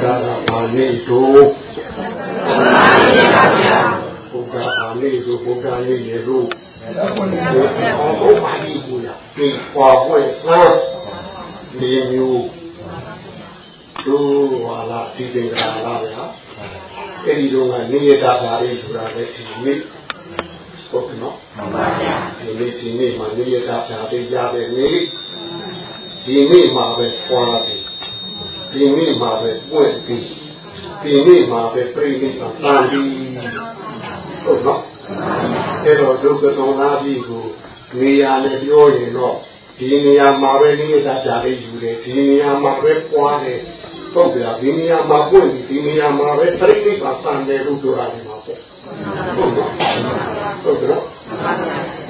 ဒါကဘာနေတို့ဘာနေပါဗျာဘုရားအာနေတို့ဘုရားနေရေတို့ဘုရားဒီကူလာဒီပွားပွဲလားဒီမျိုးတို့ဟာလာဒီတင်္ဂလာလားဗျာအဲ့ဒီတော့ကနေရတာပါလေဆိုတာလည်းဒီနေ့ဟုတ်ကဲ့နော်မှန်ပါဗျာဒီနေ့ဒီနေ့မှာနေရတာဖြာပေးကြတဲ့နေ့ဒီနေ့မှာပဲပွားတယ် ဒီနေ့မှာပဲပွင့်ပြီးဒီနေ့မှာပဲပြိဋိဘံတန်ပြီးဟုတ်နော်အဲ့တော့ဒုက္ခသုံးနာပြီကိုနေရာနဲ့ပြောရင်တော့ဒီနေရာမှာပဲနေရတာဖြာလေးယူတယ်ဒီနေရာမှာပဲပွားတယ်ဟုတ်ဗျာဒီနေရာမှာပွင့်ပြီးဒီနေရာမှာပဲပြိဋိဘံတန်တယ်လို့ပြောရတယ်မှာပေါ့ဟုတ်နော်ဟုတ်ကဲ့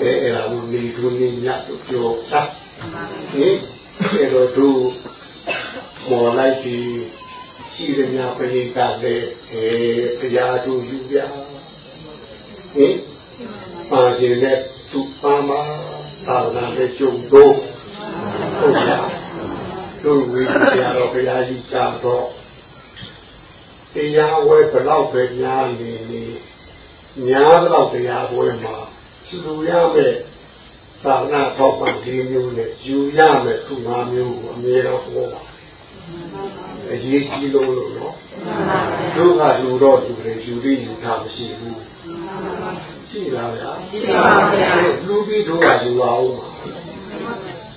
အဲအဲ့ဒါကိုနေသူနေညတ်ပြောတာဟင်အဲ့တော့သူ မော်လိုက်ဒီရှိရမြပရိသတ်လည်းအဲတရားသူယူပြဟင်ပါခြင်းနဲ့သူပါမသာနာနဲ့ကျုံတော့ဟုတ်လားသူဝိတရားတော်ဘုရားကြီးကြတော့တရားဝဲဘလောက်ပဲများနေနေများတော့တရားဝဲမှာသူရမယ်သာနာတော့ပန်ဒီမျိုးနဲ့ယူရမယ်သူငါမျိုးကိုအမြဲတမ်းဟောပါ အရေးကြီးလို့လို့နော်ဒုက္ခလူတော့လူတွေယူပြီးယူတာမရှိဘူးရှိလားဗျာရှိပါဗျာလူပြီးတို့ကယူပါဦးမှာ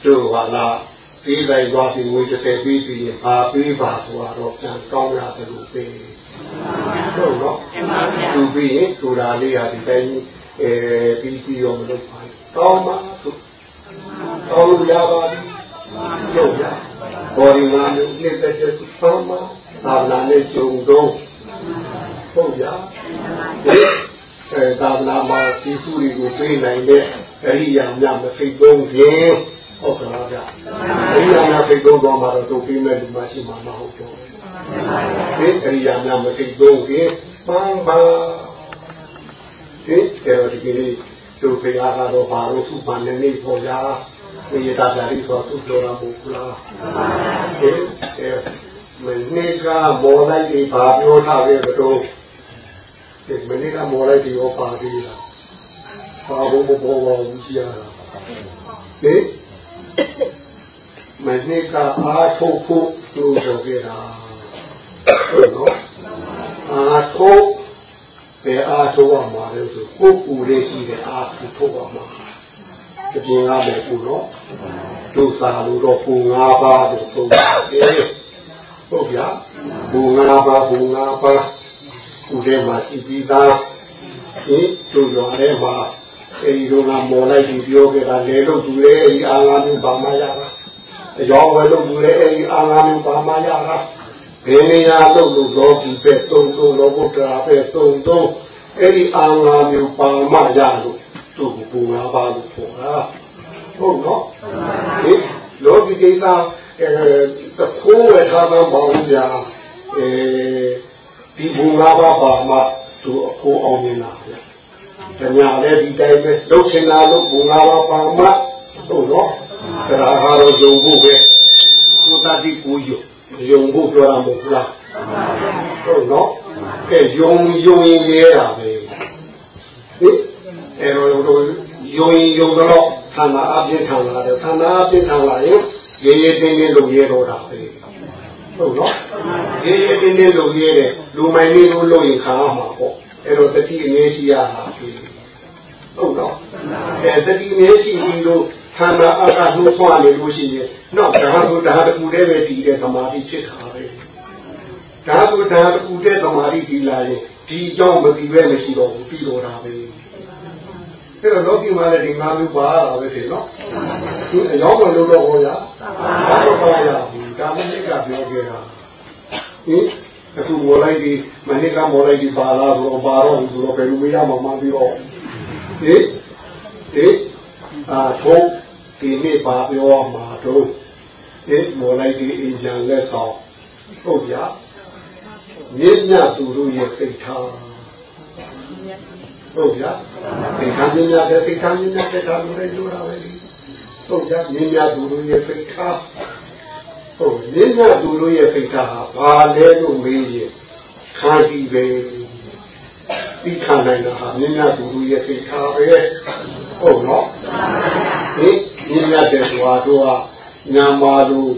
တို့ကလားပြီးလိုက်သွားပြီးဝေတစ်တယ်ပြီးပြီးရင်ပါပြီးပါဆိုတော့ပြန်ကောင်းရတယ်လို့ပြေဟုတ်နော်လူပြီးရင်ဒူရာလေးဟာဒီတိုင်းအဲပြီးပြီးရောမလုပ်ပါဘူးကောင်းပါသူကောင်းလို့ရပါပြီဟုတ်ရ ဘောရီမာနဲ့လက်သက်ချက်ဆောင်းပါသာနာနဲ့ဂျုံတော့ဟုတ်ရအဲသာနာမှာဒီစုတွေကိုပြေးနိုင်တဲ့အရိယာများမသိသုံးခြင်းဟုတ်ကလားဗျအရိယာများသိသုံးတော့မှတော့သူပြေးမဲ့လူမရှိမှမဟုတ်တော့ဒီအရိယာများမသိသုံးခြင်းပန်းပါဒီအဲ့တော့ဒီကနေ့သူဘုရားကတော့ဘာလို့စုပန်နေနေပေါ်ကြ ဒီရတာဓာရီဆိုသူပြောတာမဟုတ်ဘူးလားဒီအဲမနေ့ကမော်လိုက်ဒီဘာပြောထားခဲ့တော့ဒီမနေ့ကမော်လိုက်ဒီရောပါသေးလားပါဖို့မပေါ်ပါဘူးကြီးရတာဟင်မနေ့ကအားထုတ်ဖို့လို့ပြောခဲ့တာဟုတ်နော်အားထုတ်ဘယ်အားထုတ်ရမှာလဲဆိုကိုယ်ပူလေးရှိတဲ့အားထုတ်ရမှာ တပြင်းကားမယ်ပူတော့ဒုစာလို့တော့ပူ၅ပါးလို့သုံးတယ်ဟုတ်ဗျာပူ၅ပါးပူ၅ပါးကိုယ်ထဲမှာရှိပြီးသားဒီတို့ရောထဲမှာအဲဒီတော့မော်လိုက်ပြီးပြောခဲ့တာလေလို့သူလေအဲဒီအာငါမျိုးပါမရတာအယောဝဲလို့သူလေအဲဒီအာငါမျိုးပါမရတာဘယ်နေရာလို့လို့လောကီပဲသုံးသုံးလောဘုဒ္ဓပဲသုံးသုံးအဲ့ဒီအာငါမျိုးပါမရလို့ သူ့ကိုပူလာပါလို့ပြောတာဟုတ်နော်ဟင်လောကီကိစ္စအဲတဖိုးဝယ်ထားတော့မဟုတ်ဗျာအဲဒီဘူလာပါပါမှသူအဖိုးအောင်နေတာဗျာတညာလည်းဒီတိုင်းပဲလှုပ်ချင်တာလို့ဘူလာပါပါမှဟုတ်နော်ဒါဟာတော့ယုံဖို့ပဲကိုတတိကိုယုံယုံဖို့ပြောတာမဟုတ်လားဟုတ်နော်ကဲယုံယုံရင်ရဲတာပဲဟင် အဲတော့ယုံရင်ယုံတော့ဌာနအပြည့်ဌာနတယ်ဌာနအပြည့်ဌာနရင်ရေရေတင်းတင်းလုပ်ရဲတော့တာပဲဟုတ်နော်ရေရေတင်းတင်းလုပ်ရဲတယ်လူမိုင်းလေးလို့လုပ်ရင်ခါမှာပေါ့အဲတော့တတိအငယ်ရှိရတာပြီဟုတ်နော်အဲတတိအငယ်ရှိပြီးလို့ဌာနအကနှုတ်ဆွနေလို့ရှိရင်တော့ဒါကဒါတခုတည်းပဲတည်တဲ့သမာဓိဖြစ်တာပဲဒါကဒါတခုတည်းသမာဓိတည်လာရင်ဒီအကြောင်းမပြီးပဲမရှိတော့ဘူးပြီးတော့တာပဲ အဲ့တော့လောကီမှာလည်းဒီငါးမျိုးပါတာပဲဖြစ်နော်ဒီအယောင်းမလို့တော့ဟောရဘာလို့ပါရဘူးဒါမနစ်ကပြောခဲ့တာဟင်အခုမော်လိုက်ဒီမနစ်ကမော်လိုက်ဒီပါလာဆိုတော့ပါတော့ဆိုတော့ဘယ်လိုမရမှမပြီးတော့ဟင်ဟင်အာထုံးဒီနေ့ပါပြောမှာတော့ဒီမော်လိုက်ဒီအင်ဂျန်လက်ဆောင်ဟုတ်ကြမြင့်မြတ်သူတို့ရဲ့စိတ်ထား ဟုတ်ကြစိတ်ထားမြင့်မြတ်တဲ့စိတ်ထားမြင့်မြတ်တဲ့ဓာတ်တွေပြောတာပဲဟုတ်ကြမြင့်မြတ်သူတို့ရဲ့စိတ်ထားဟဟုတ်မြင့်မြတ်သူတို့ရဲ့စိတ်ထားဟာဘာလဲလို့မေးရင်ခါကြည့်ပဲဒီခံနိုင်တာဟာမြင့်မြတ်သူတို့ရဲ့စိတ်ထားပဲဟုတ်နော်ဒီမြင့်မြတ်တဲ့သူဟာတို့ကညာမာတို့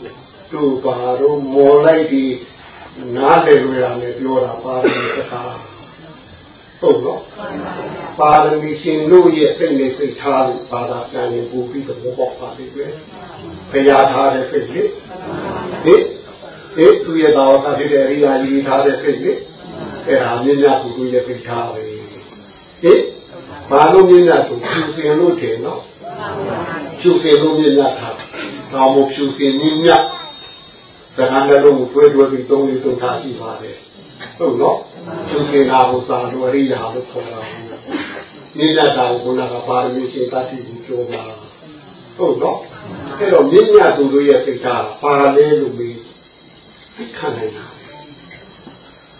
တို့ပါတော့မော်လိုက်ဒီနားလည်လို့ရတယ်ပြောတာပါရမီစကား ဟုတ်နော်ပါရမီရှင်တို့ရဲ့စိတ်နဲ့စိတ်ထားလို့ပါတာပြန်ရင်ပူပြီးတော့ပေါက်ပါလိမ့်မယ်ဘုရားထားတဲ့စိတ်လေဟိဟိသူရဲ့သာဝကဖြစ်တဲ့အရိယာကြီးထားတဲ့စိတ်လေအဲ့ဒါမြင့်မြတ်သူတို့ရဲ့စိတ်ထားပဲဟိဘာလို့မြင့်မြတ်သူဖြူစင်လို့ထင်နော်ဖြူစင်လို့မြင့်မြတ်ထားဒါမို့ဖြူစင်မြင့်မြတ်သံဃာလည်းလုံးကိုတွဲတွဲပြီးသုံးလေးသုံးထားရှိပါတယ် ဟုတ်နော်ဖြူစင်တာကိုသာလို့အရိယာလို့ခေါ်တာမြင့်မြတ်တာကိုဘုရားကပါရမီရှင်တတ်ပြီးပြောတာဟုတ်နော်အဲ့တော့မြင့်မြတ်သူတို့ရဲ့စိတ်ထားပါလဲလို့မေးသိခံနိုင်တာ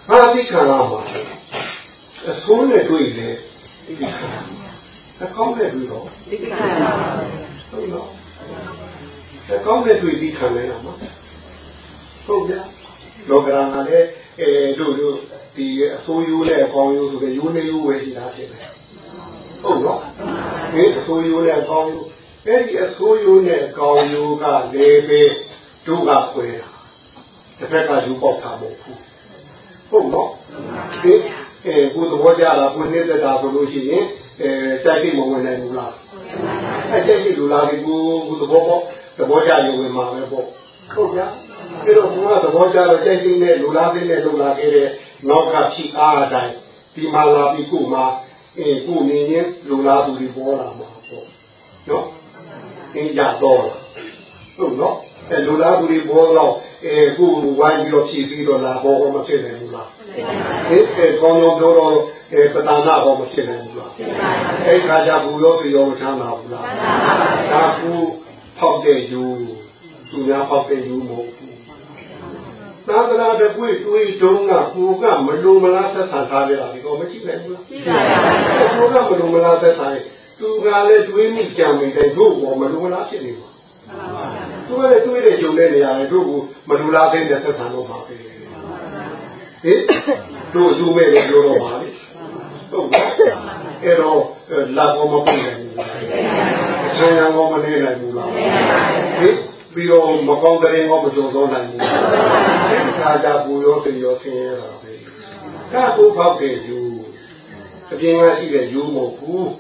ဘာသိခံရမှာအဆိုးနဲ့တွေ့လေသိခံအကောင်းနဲ့တွေ့တော့သိခံဟုတ်နော်အကောင်းနဲ့တွေ့သိခံနိုင်တာမှာဟုတ်ဗျာလောကရဏလည်း အဲတို့တို့ဒီအဆိုးရိုးနဲ့အကောင်းရိုးဆိုတဲ့ရိုးနေရိုးဝယ်ရှိတာဖြစ်တယ်ဟုတ်နော်ဒီအဆိုးရိုးနဲ့အကောင်းရိုးအဲ့ဒီအဆိုးရိုးနဲ့အကောင်းရိုးကလည်းပဲတို့ကခွဲတာတစ်ဖက်ကယူပေါက်တာမဟုတ်ဘူးဟုတ်နော်ဒီအဲကိုသဘောကြတာကိုနှိမ့်သက်တာဆိုလို့ရှိရင်အဲတိုက်တိမဝင်နိုင်ဘူးလားအဲတိုက်တိလူလာဒီကိုကိုသဘောပေါက်သဘောကြရုံဝင်မှာပဲပေါ့ဟုတ်ဗျာ ပြီးတော့ဘုရားသဘောကြတော့တိုက်တိနဲ့လူလာသိနဲ့လူလာခဲ့တဲ့နောက်ကဖြစ်အားအတိုင်းဒီမှာလာပြီးကိုမှအဲကိုနေရင်လူလာသူတွေပေါ်လာမှာပေါ့နော်အင်းကြတော့ဟုတ်နော်အဲလူလာသူတွေပေါ်တော့အဲကိုဝိုင်းပြီးတော့ဖြည့်ပြီးတော့လာပေါ်တော့မဖြစ်နိုင်ဘူးလားဒီအဲကောင်းရောပြောတော့အဲပတနာဟောမဖြစ်နိုင်ဘူးလားအဲခါကျဘူးရောပြရောမချမ်းသာဘူးလားဒါကူဖောက်တဲ့ယူသူများဖောက်တဲ့ယူမဟုတ်ဘူး သာသနာတကွေတွေးတုံးကကိုကမလုံမလားသက်ဆံထားကြတာဒီတော့မရှိနိုင်ဘူးလားရှိပါပါကိုကမလုံမလားသက်ဆံသူကလည်းတွေးမိကြံမိတယ်တို့ဘောမလုံမလားဖြစ်နေပါသူကလည်းတွေးတဲ့ဂျုံတဲ့နေရာတွေတို့ကိုမလူလားတဲ့သက်ဆံတော့မှာပဲဟင်တို့ယူမဲ့လို့ပြောတော့ပါလေဟုတ်ကဲ့အဲ့တော့လာပေါ်မပြနိုင်ဘူးဆံရံကောမနေနိုင်ဘူးလားဟင် ပြီးတော့မကောင်းတဲ့ရင်ကောမကြုံတော့နိုင်ဘူးဒီခါကြပူရောတင်ရောဆင်းရတာပဲကာကိုဖောက်တဲ့ယူအပြင်ကရှိတဲ့ယူမဟုတ်ဘူး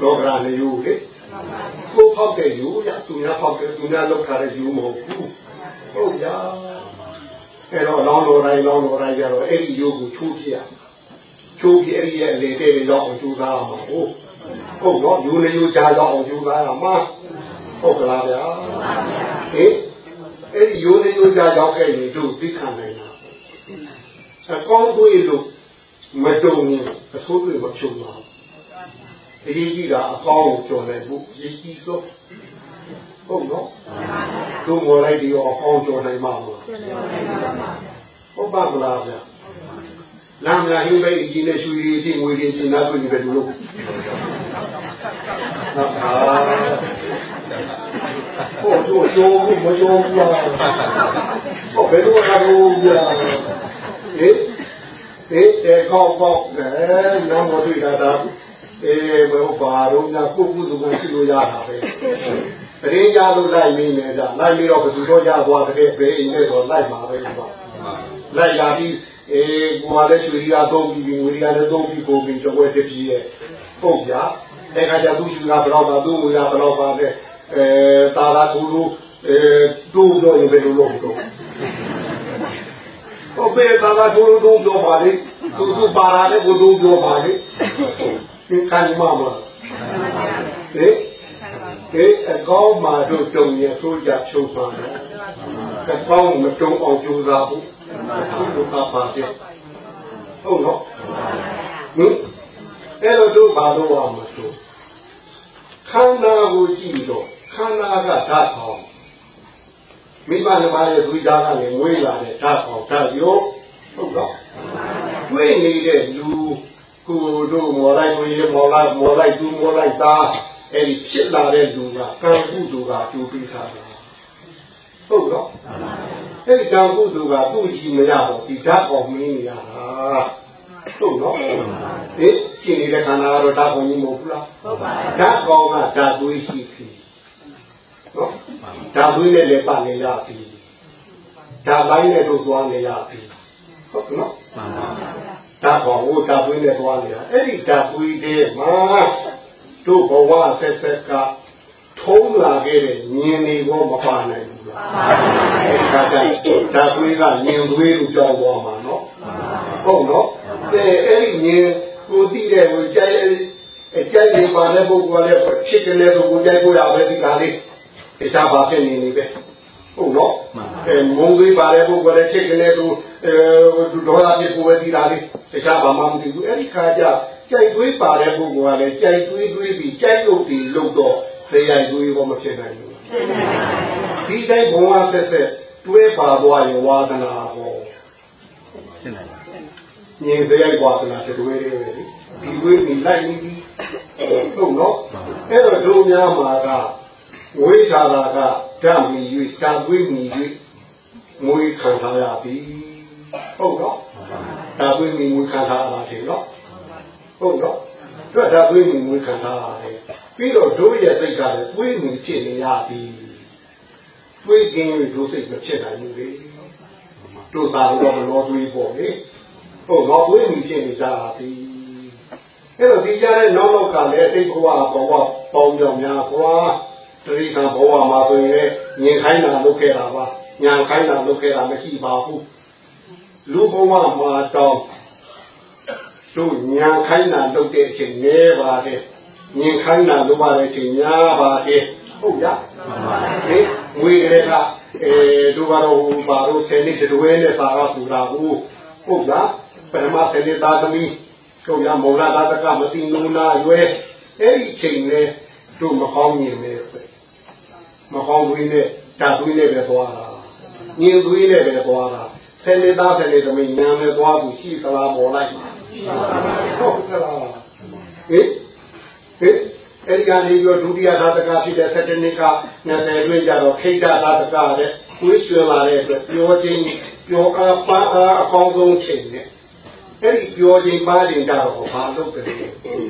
လောကရာနေယူလေကိုဖောက်တဲ့ယူရသူများဖောက်တဲ့သူများလောက်ထားတဲ့ယူမဟုတ်ဘူးဟုတ်ရအဲ့တော့လောင်းတော်တိုင်းလောင်းတော်တိုင်းကြတော့အဲ့ဒီယူကိုချိုးပြရချိုးပြအဲ့ဒီရဲ့အလေတဲ့တွေတော့အောင်ကြိုးစားရမှာဟုတ်ဟုတ်တော့ယူနေယူကြတော့အောင်ကြိုးစားရမှာ ဟုတ်ကလားဗျာဟင်အဲ့ဒီယူနေယူကြတော့ခဲ့ရင်တို့သိခံနိုင်တာအကောင်းတွေးလို့မတုံရင်အဆိုးတွေမဖြုံပါဘူးအရေးကြီးတာအကောင်းကိုကြော်နိုင်ဖို့အရေးကြီးဆုံးဟုတ်နော်တို့မော်လိုက်ဒီရောအကောင်းကြော်နိုင်မှာမလားဟုတ်ပါမလားဗျာလမ်းလာဟင်းပဲအကြီးနဲ့ရှူရည်ချင်းငွေရည်ချင်းနားတွေ့နေတယ်လို့ဟာ ဟိုတို့ရှုံးမရှုံးဘူးလားဟိုဘယ်လိုလာလို့ဗျာဟေးဟေးအဲကောက်ကောက်အဲနားမတွေ့တာဒါအေးဘယ်ဘာတော့ညာကိုကုသကရှိလို့ရတာပဲတရင်ကြလို့လိုက်နေနေကြလိုက်ပြီးတော့ဘယ်သူတော့ရသွားတဲ့ဘယ်အိမ်နဲ့တော့လိုက်မှာပဲကွာလိုက်ရပြီးအေးကိုယ်ကလည်းရွှေရီယာသုံးပြီးငွေရီယာလည်းသုံးပြီးကိုပြီးကြွယ်တပြည့်ရဲ့ပုတ်ပြအဲ့ခါကျသူရွှေကဘယ်တော့မှသူ့ငွေကဘယ်တော့မှနဲ့ အဲတာလာကူလူအဲတူတော့ရင်ဘယ်လိုလုပ်တော့ဟောဘေးတာလာကူလူတို့ပြောပါလေသူသူပါလာတဲ့ကိုတို့ပြောပါလေဒီကံမမဟေးဟေးအကောင်းမှတို့တုံရဆိုးကြချုပ်ပါမယ်အကောင်းမတုံအောင်ကြိုးစားဖို့ဘုရားပါတဲ့ဟုတ်နော်ဟင်အဲ့တော့တို့ဘာလို့ရမှာတို့ခန္ဓာကိုကြည့်တော့ ခန္ဓာကဓာတ်အောင်မိဘနှစ်ပါးရဲ့ဝိဓာကနေမွေးလာတဲ့ဓာတ်အောင်ဓာတ်ရောဟုတ်တော့တွေ့နေတဲ့လူကိုတို့မော်လိုက်ကိုရေမော်လိုက်မော်လိုက်သူမော်လိုက်သားအဲ့ဒီဖြစ်လာတဲ့လူကကံကုသိုလ်ကကျိုးပေးထားတာဟုတ်တော့အဲ့ဒီကံကုသိုလ်ကသူ့ကြီးမရတော့ဒီဓာတ်အောင်မင်းနေရတာဟုတ်နော်ဒီရှင်းနေတဲ့ခန္ဓာကတော့ဓာတ်အောင်ကြီးမဟုတ်ဘူးလားဟုတ်ပါဘူးဓာတ်ကောင်ကဓာတ်သွေးရှိပြီ နော်ဓာတ်သွေးနဲ့လည်းပတ်နေရပြီဓာတ်ပိုင်းနဲ့တို့သွားနေရပြီဟုတ်နော်မှန်ပါဗျာဓာတ်ကောင်ကိုဓာတ်သွေးနဲ့သွားနေတာအဲ့ဒီဓာတ်သွေးတွေမှာတို့ဘဝဆက်ဆက်ကထုံးလာခဲ့တဲ့ညင်တွေကိုမပါနိုင်ဘူးလားအဲ့ဒါကဓာတ်သွေးကညင်သွေးလို့ကြောက်သွားမှာနော်ဟုတ်နော်အဲအဲ့ဒီညင်ကိုသိတဲ့ကိုကြိုက်အကြိုက်နေပါတဲ့ပုဂ္ဂိုလ်လည်းဖြစ်တယ်လို့ကိုကြိုက်ကိုရပဲဒီကားလေး တခြားပါဖြစ်နေနေပဲဟုတ်နော်အဲမုံသေးပါတဲ့ပုဂ္ဂိုလ်လည်းဖြစ်တယ်လို့အဲဒေါသဖြစ်ကိုပဲဒီကားလေးတခြားဘာမှမသိဘူးအဲ့ဒီခါကျကြိုက်သွေးပါတဲ့ပုဂ္ဂိုလ်ကလည်းကြိုက်သွေးသွေးပြီးကြိုက်လို့ပြီးလို့တော့ဆေးရိုက်သွေးဘောမဖြစ်နိုင်ဘူးဒီတိုင်းဘဝဆက်ဆက်တွဲပါသွားရင်ဝါဒနာပေါ့ဖြစ်နိုင်ပါညင်စေရိုက်ဝါဒနာတွဲရဲပဲဒီသွေးပြီးလိုက်ပြီးဟုတ်နော်အဲ့တော့တို့များမှာက ဝိသရာကဓာတ်မီ၍ဓာတ်သွေးမီ၍ငွေခံထားရပြီဟုတ်နော်ဓာတ်သွေးမီငွေခံထားရတာထင်နော်ဟုတ်နော်တွေ့ဓာတ်သွေးမီငွေခံထားရတယ်ပြီးတော့တို့ရဲ့စိတ်ကလည်းသွေးမီဖြစ်နေရပြီသွေးကင်း၍တို့စိတ်မဖြစ်နိုင်ဘူးလေတို့သာတော့မလို့သွေးပေါ့လေဟုတ်တော့သွေးမီဖြစ်နေကြပြီအဲ့တော့ဒီကြတဲ့နောက်နောက်ကလည်းတိတ်ဘဝဘဝပေါင်းကြောင်များကွာ တတိကဘဝမှာဆိုရင်ညင်ခိုင်းတာလုပ်ခဲ့တာပါညာခိုင်းတာလုပ်ခဲ့တာမရှိပါဘူးလူဘဝမှာတော့တို့ညာခိုင်းတာလုပ်တဲ့အချိန်နဲပါတယ်ညင်ခိုင်းတာလုပ်ရတဲ့အချိန်များပါတယ်ဟုတ်ကြဟင်ငွေတွေကအဲတို့ကတော့ဘာလို့ဆယ်နှစ်တည်းနဲ့ပါတော့ဆိုတာဘူးဟုတ်လားပထမဆယ်နှစ်သားသမီးတို့ရမောလာတာကမသိနူနာရွယ်အဲ့ဒီချိန်နဲ့တို့မကောင်းမြင်နေ မကောင်းသွေးနဲ့ဓာတ်သွေးနဲ့ပဲသွားတာညင်သွေးနဲ့ပဲသွားတာဆယ်နှစ်သားဆယ်နှစ်သမီးညာနဲ့သွားသူရှိသလားပေါ်လိုက်ဟုတ်ကလားဟင်ဟင်အဲ့ဒီကနေပြီးဒုတိယသာတကဖြစ်တဲ့7နှစ်က20အတွင်းကျတော့ခိတ္တသာတကတဲ့ကိုယ်ကျွေးလာတဲ့အတွက်ပြောခြင်းပြောအားပါအားအကောင်းဆုံးချိန်နဲ့အဲ့ဒီပြောခြင်းပါခြင်းကြတော့ဘာလုပ်ကြလဲ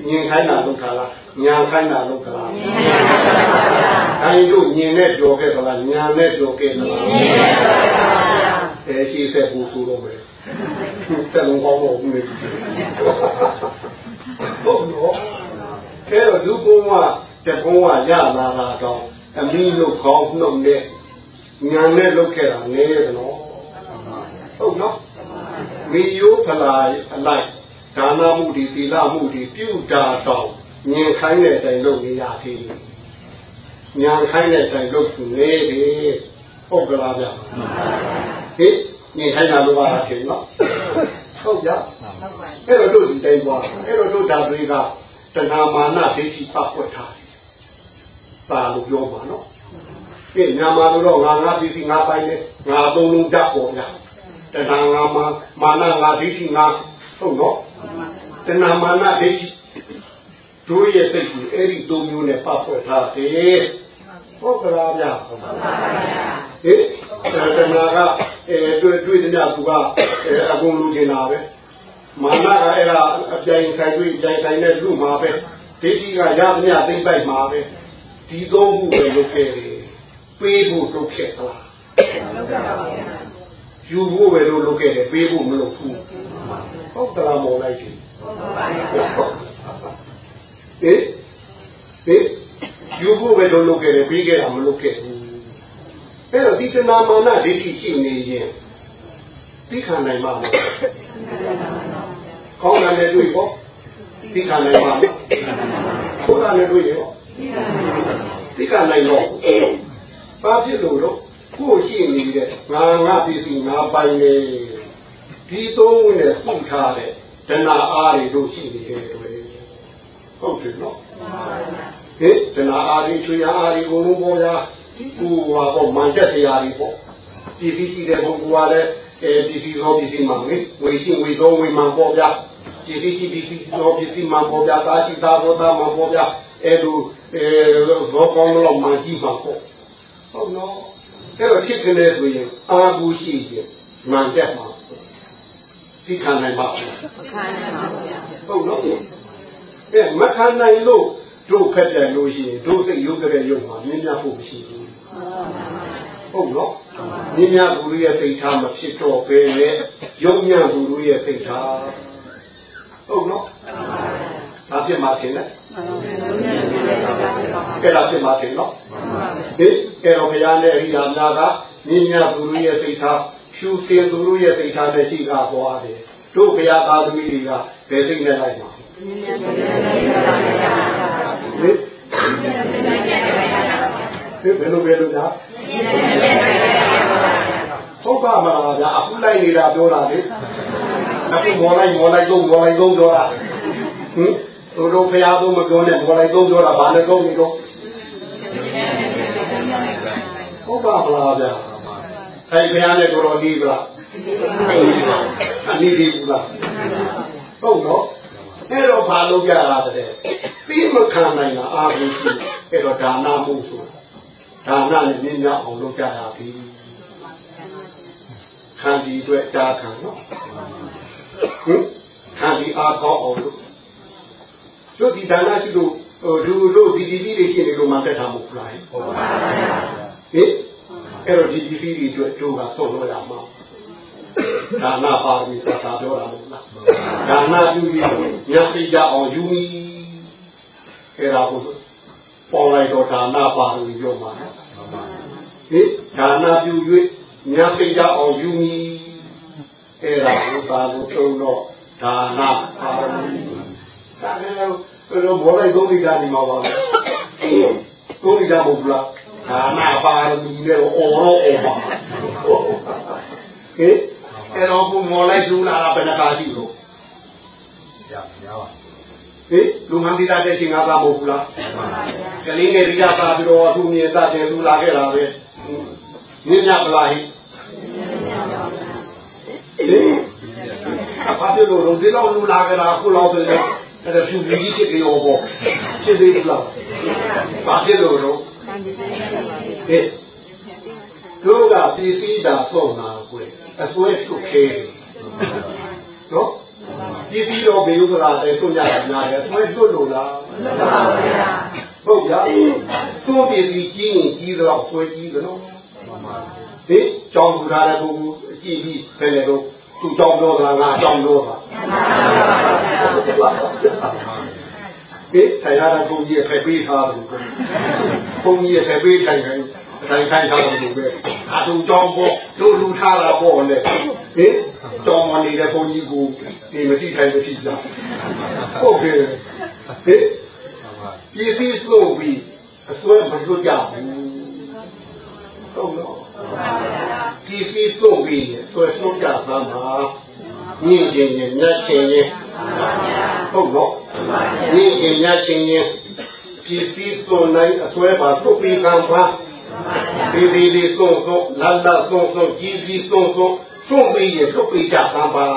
ညင်ခိုင်းတာလုပ်တာလား ညာခိုင်းတာလုပ်တာလားခိုင်းတို့ညင်နဲ့ပြောခဲ့သလားညာနဲ့ပြောခဲ့သလားညင်နဲ့ပြောပါဗျာအဲရှိဆက်ဖို့ဆိုတော့မယ်တက်လုံးကောင်းတော့ဘူးလေဟုတ်တော့အဲတော့ဒုဘုံကတဘုံကရလာတာတော့အမီးလို့ခေါင်းနှုတ်နဲ့ညာနဲ့လုပ်ခဲ့တာနည်းတယ်နော်ဟုတ်နော်မီယိုးဖလာအလိုက်ဒါနမှုဒီသီလမှုဒီပြုတာတော့ ညင်ခိုင်းတဲ့အတိုင်းလုပ်နေရသေးတယ်ညာခိုင်းတဲ့အတိုင်းလုပ်နေတယ်ဟုတ်ကလားဗျဟင်ညင်ခိုင်းတာလိုပါလားထင်နော်ဟုတ်ကြအဲ့တော့တို့ဒီတိုင်းသွားအဲ့တော့တို့ဓာတ်တွေကတဏမာနဒိဋ္ဌိပတ်ပွက်ထားတယ်ပါလို့ပြောပါနော်ကဲညာမာလို့တော့ငါငါပစ္စည်းငါပိုင်နေငါသုံးလုံးဓာတ်ပေါ်ဗျာတဏငါမာမာနငါဒိဋ္ဌိငါဟုတ်နော်တဏမာနဒိဋ္ဌိ တို့ရဲ့စိတ်ကိုအဲ့ဒီသုံးမျိုးနဲ့ပတ်ဖွဲ့ထားတယ်ဟုတ်ကလားဗျာဟုတ်ပါပါဟင်တဏကအဲတွေ့တွေ့တဲ့ကူကအကုန်လူကျင်တာပဲမာနကအဲ့ဒါအပြိုင်ဆိုင်တွေ့ကြိုင်ဆိုင်နဲ့လူမှာပဲဒိဋ္ဌိကရမြသိမ့်ပိုက်မှာပဲဒီသုံးခုပဲလုပ်ခဲ့တယ်ပေးဖို့လုပ်ခဲ့သလားလုပ်ပါပါဗျာယူဖို့ပဲလို့လုပ်ခဲ့တယ်ပေးဖို့မလုပ်ဘူးဟုတ်ကလားမော်လိုက်ပြီဟုတ်ပါပါ ဟေးဟေးယူဖို့ပဲလို့လုပ်ခဲ့တယ်ပေးခဲ့တာမလုပ်ခဲ့ဘူးအဲ့တော့ဒီတဏမာနဒိဋ္ဌိရှိနေရင်သိခံနိုင်မှာမဟုတ်ကောင်းတယ်လည်းတွေ့ပေါ့သိခံနိုင်မှာဘုရားလည်းတွေ့ရောသိခံနိုင်တော့ဘာဖြစ်လို့တော့ကိုယ်ရှိနေတဲ့ငါငါပစ္စည်းငါပိုင်နေဒီသုံးဝင်နဲ့စုထားတဲ့ဒနာအားတွေတို့ရှိနေတယ် တွေ့ဟုတ်တယ်နော်ဟဲ့ဒနာအားတွေချွေအားတွေအကုန်လုံးပေါ်ကြကိုဟာပေါ့မှန်ချက်တရားတွေပေါ့ပစ္စည်းရှိတဲ့ဘုံကလည်းအဲပစ္စည်းသောပစ္စည်းမှန်လေဝေရှိဝေသောဝေမှန်ပေါ့ဗျာပစ္စည်းရှိပစ္စည်းသောပစ္စည်းမှန်ပေါ့ဗျာသာရှိသာဘောသာမှန်ပေါ့ဗျာအဲလိုအဲဘောကောင်းတော့မှန်ကြည့်ပါပေါ့ဟုတ်နော်အဲ့တော့ဖြစ်ကလေးဆိုရင်အာဟုရှိရင်မှန်တဲ့မှာသိခံနိုင်ပါဘူးမခံနိုင်ပါဘူးဗျာဟုတ်နော် အဲမခံနိုင်လို့တို့ဖက်တယ်လို့ရှိရင်တို့စိတ်ရုပ်ကြတဲ့ရုပ်မှာမြင်ရဖို့မရှိဘူးဟုတ်နော်မြင်ရသူရဲ့စိတ်ထားမဖြစ်တော့ပဲလေရုပ်ညံသူရဲ့စိတ်ထားဟုတ်နော်ဒါဖြစ်မှထင်တယ်အဲ့ဒါဖြစ်မှထင်နော်ဟင်အဲ့တော့ဘုရားနဲ့အရိယာများကမြင်ရသူရဲ့စိတ်ထားဖြူစင်သူရဲ့စိတ်ထားနဲ့ရှိတာသွားတယ်တို့ဘုရားသားသမီးတွေကဘယ်စိတ်နဲ့လိုက်မှာ ဟင်ဘယ်လိုပဲလို့ညာဟုတ်ပါမလားဗျာအခုလိုက်နေတာပြောတာလေအခုမော်လိုက်မော်လိုက်သုံးမော်လိုက်သုံးပြောတာဟင်တို့တို့ဖရာသုံးမပြောနဲ့မော်လိုက်သုံးပြောတာဘာနဲ့သုံးနေတော့ဟုတ်ပါမလားဗျာအဲဖရာနဲ့တော်တော်ဒီပါအနည်းဒီဘူးလားဟုတ်တော့ အဲ့တော့ဘာလုပ်ကြတာတဲ့ပြီးမခံနိုင်တာအာဟုရှိအဲ့တော့ဒါနမှုဆိုဒါနနဲ့မြင်ရအောင်လုပ်ကြရပြီခံဒီအတွက်တာခံနော်ဟင်ခံဒီအားကောင်းအောင်လို့တို့ဒီဒါနရှိလို့ဟိုဒူတို့ဒီဒီတွေရှိနေလို့မှတက်တာမဟုတ်လားဟုတ်ပါပါဟင်အဲ့တော့ဒီဒီတွေအတွက်တို့ကသုံးလို့ရမှာ ဒါနပါရမီသာပြောတာမဟုတ်လားဒါနပြုပြီးညသိကြအောင်ယူမိအဲ့ဒါကိုပေါ်လိုက်တော့ဒါနပါရမီပြောမှာဟင်ဒါနပြု၍ညသိကြအောင်ယူမိအဲ့ဒါကိုသာလို့သုံးတော့ဒါနပါရမီဒါလည်းဘယ်လိုမောလိုက်သုံးပြီးတာဒီမှာပါလဲသုံးပြီးတာမဟုတ်လားဒါနပါရမီနဲ့အော်တော့အော်ပါဟင် အဲ့တော့ဘုမော်လိုက်လူလာတာဘယ်နှခါရှိလို့ရပါပါဟေးလူမှန်တိတာတဲ့ချင်းငါသာမဟုတ်ဘူးလားကလေးငယ်ကြီးကပါပြီးတော့သူမြင်တတ်တယ်လူလာခဲ့တာပဲမြင်ရပလားဟိဘာဖြစ်လို့တော့ဒီလောက်လူလာခဲ့တာခုလောက်ဆိုရင်အဲ့ဒါဖြူကြီးဖြစ်ကြရောပေါ့ဖြစ်သေးဘူးလားဘာဖြစ်လို့တော့ဟေးတို့ကပြည်စည်းတာပုံနာကွယ် အစွဲထုတ်ခဲနော်ပြည်စည်းတော့ဘေယုကရာတဲ့ထုတ်ကြတာများတယ်အစွဲထုတ်လို့လားဟုတ်ဗျာသူ့ပြည်စည်းကြီးရင်ကြီးတော့ဆွဲကြီးတယ်နော်ဟင်ကြောင်းထူထားတဲ့ပုဂ္ဂိုလ်ကြည့်ပြီးဘယ်လေတော့သူကြောင်းပြောတာငါကြောင်းပြောတာဒီတရားတော်ဘုန်းကြီးဖက်ပေးထားတယ်ဘုန်းကြီးဖက်ပေးထိုင်တယ် တိုင်းတိုင်းထားတယ်ပဲအတူကြောင်းပေါ့တို့လူထားတာပေါ့လေဟင်ကြောင်းမနေတဲ့ဘုန်းကြီးကိုဒီမတိထိုင်မတိကြဟုတ်ကဲ့ဟင်ပြည်စည်းလို့ပြီးအစွဲမလွတ်ကြဘူးဟုတ်နော်ပြည်စည်းလို့ပြီးဆွဲဆုံးကြသမ်းပါညင်ခြင်းနဲ့ညက်ခြင်းနဲ့ဟုတ်နော်ညင်ခြင်းညက်ခြင်းနဲ့ပြည်စည်းလို့နိုင်အစွဲပါသုတ်ပြီးကံပါ ဒီဒီဒီဆုံးဆုံးလတ်လတ်ဆုံးဆုံးကြီးကြီးဆုံးဆုံးဆုံးပြီးရထုတ်ပြီးကြသမ်းပါ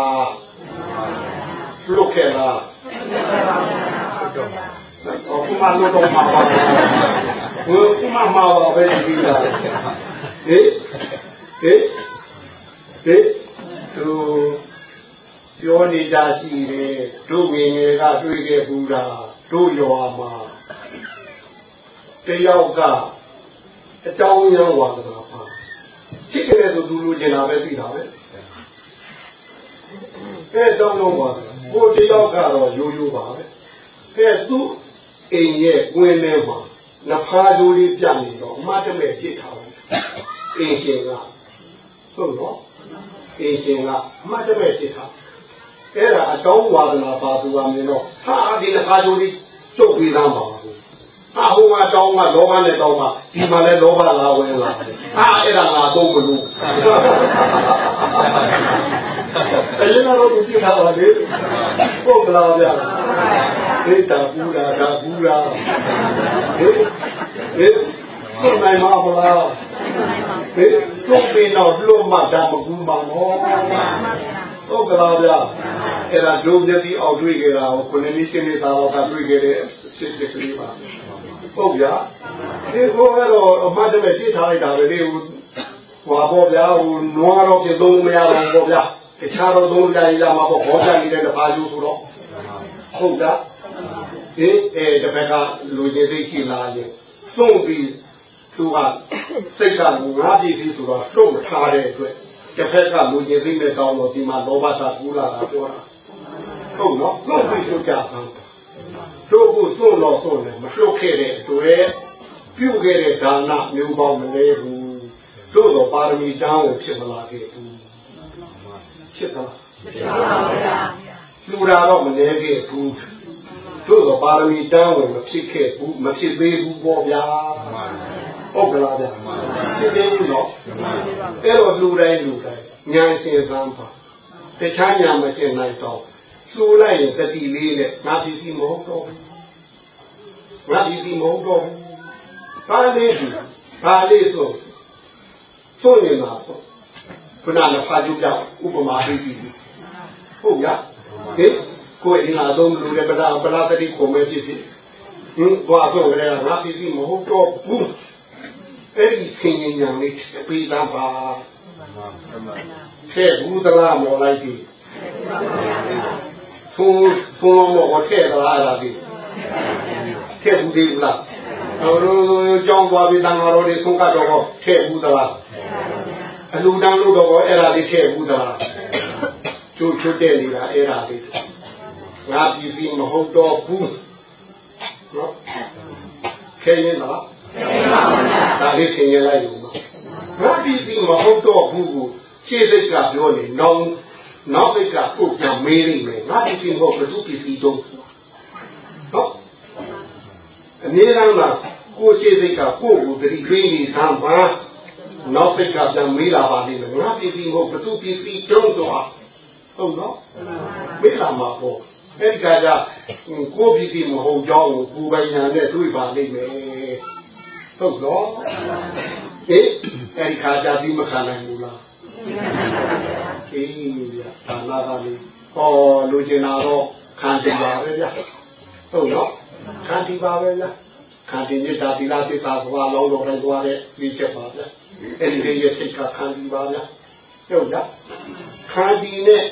လုတ်ခဲ့လားအခုမှလို့တော့မှာပါဘယ်ခုမှမှာပါပဲဒီလားဟေးဟေးဟေးသူပြောနေကြရှိတယ်တို့ငယ်ငယ်ကတွေ့ခဲ့ဘူးလားတို့ရွာမှာတယောက်က အကြောင်းရင်းဝါဒနာပါဖြစ်ခဲ့တဲ့သူလူလူကျင်တာပဲသိတာပဲအဲတော့လုံးပါကိုတယောက်ကတော့ရိုးရိုးပါပဲအဲသူအိမ်ရဲ့ကွင်းထဲမှာနဖားကြိုးလေးပြနေတော့အမတ်တမဲ့ဖြစ်ထားတယ်အိမ်ရှင်ကဟုတ်တော့အိမ်ရှင်ကအမတ်တမဲ့ဖြစ်ထားအဲ့ဒါအတောင်းဝါဒနာပါသူကမြင်တော့ဟာဒီနဖားကြိုးလေးကျုပ်ပြီးသားပါ အာဟိုမှာတောင်းကလောဘနဲ့တောင်းမှာဒီမှာလည်းလောဘလာဝင်လာတယ်အာအဲ့ဒါငါသုံးမလို့အရင်ကတော့သူပြထားပါလေပုတ်ကလာဗျာဒိတာပူရာဒါပူရာဟေးဟေးကိုယ်နိုင်မှာမလားဟေးကိုယ်ပင်တော့လွတ်မှဒါမကူပါတော့ဟုတ်ကလားဗျာအဲ့ဒါဒုမျက်စိအောက်တွေ့ကြတာကိုခုနှစ်နှစ်ရှင်းနေတာတော့ကတွေ့ကြတဲ့စစ်စစ်ကလေးပါ ဟုတ်ဗျာဒီကိုကတော့အမှတ်တမဲ့ပြစ်ထားလိုက်တာပဲလေဟိုဟွာပေါ့ဗျာဟိုနွားတော့ပြသုံးမရတော့ပေါ့ဗျာတခြားတော့သုံးကြရမှာပေါ့ဘောကြနေတဲ့တပါးယူဆိုတော့ဟုတ်လားဒီအဲတပက်ကလူကြီးသိရှိလာရင်သွန့်ပြီးသူကစိတ်ကငါးပြည်ပြီးဆိုတော့သွန့်ထားတဲ့အတွက်တစ်ဖက်ကလူကြီးသိမဲ့ကောင်းတော့ဒီမှာလောဘသာကူလာတာပြောတာဟုတ်နော်သွန့်ပြီးဆိုကြတာ တို့ကိုသွန့်တော့သွန့်တယ်မလွတ်ခဲ့တဲ့အတွက်ပြုခဲ့တဲ့ဒါနမျိုးပေါင်းမလဲဘူးတို့တော့ပါရမီတောင်းကိုဖြစ်မလာခဲ့ဘူးဖြစ်သလားဖြစ်ပါပါဗျာလူတာတော့မနေခဲ့ဘူးတို့တော့ပါရမီတောင်းကိုမဖြစ်ခဲ့ဘူးမဖြစ်သေးဘူးပေါ့ဗျာဟုတ်ကလားဗျာဖြစ်သေးဘူးနော်အဲ့တော့လူတိုင်းလူတိုင်းညာရှင်စမ်းပါတခြားညာမရှင်းနိုင်တော့ လှူလိုက်ရင်တတိလေးနဲ့ငါပစ္စည်းမဟုတ်တော့ဘူးငါပစ္စည်းမဟုတ်တော့ဘူးဘာလေးဒီဘာလေးဆိုဆိုနေတာပေါ့ခုနကဖာကျုပ်ကြောင့်ဥပမာပေးပြီးဟုတ်ရဟင်ကိုယ်အင်လာတော့လူတွေပဒါပလာတတိကိုမဲဖြစ်ဖြစ်ဟင်ဘာဆိုကြလဲငါပစ္စည်းမဟုတ်တော့ဘူးအဲ့ဒီသင်ញဉာဏ်လေးပြီးသားပါခဲ့ဘူးသလားမော်လိုက်ပြီ ဖုန်းဖုန်းတော့ထည့်သလားအဲ့ဒါဒီထည့်ဘူးသေးဘူးလားတို့ကြောင်းသွားပြီးတန်ဃာတော်တွေဆုံးကတော့ထည့်ဘူးသလားအလူတန်းလို့တော့အဲ့ဒါလေးထည့်ဘူးသလားကျိုးချွတ်တဲ့နေတာအဲ့ဒါလေးငါပြည်ပြီးမဟုတ်တော့ဘူးနော်ခဲရင်လားဒါလေးသင်ရလိုက်လို့ငါပြည်ပြီးမဟုတ်တော့ဘူးကိုရှေ့စိတ်ကပြောနေနောင် နောက်စိတ်ကကိုယ်ပြန်မေးလိမ့်မယ်ငါပြည်ပြီးမဟုတ်ဘယ်သူပြည်ပြီးတော့နော်အနည်းဆုံးကကိုယ်ရှေ့စိတ်ကကိုယ့်ကိုတတိပေးနေသမ်းပါနောက်စိတ်ကပြန်မေးလာပါလိမ့်မယ်ငါပြည်ပြီးမဟုတ်ဘယ်သူပြည်ပြီးတော့တော့ဟုတ်နော်မေးလာမှာပေါ့အဲ့ဒီကကြကိုယ်ပြည်ပြီးမဟုတ်ကြောင်းကိုကိုယ်ပိုင်ညာနဲ့တွေးပါလိမ့်မယ်ဟုတ်နော်ဟေးအဲ့ဒီခါကြပြီးမခံနိုင်ဘူးလားအေး ဗျာသာနာကလေးဟောလူကျင်တာတော့ခံတည်ပါပဲဗျာဟုတ်နော်ခံတည်ပါပဲဗျာခံတည်မြတ်တာသီလသစ္စာဘဝလုံးတော်တိုင်းသွားတဲ့ဒီချက်ပါဗျာအဲ့ဒီရဲ့စိတ်ကခံတည်ပါဗျာဟုတ်လားခံတည်နဲ့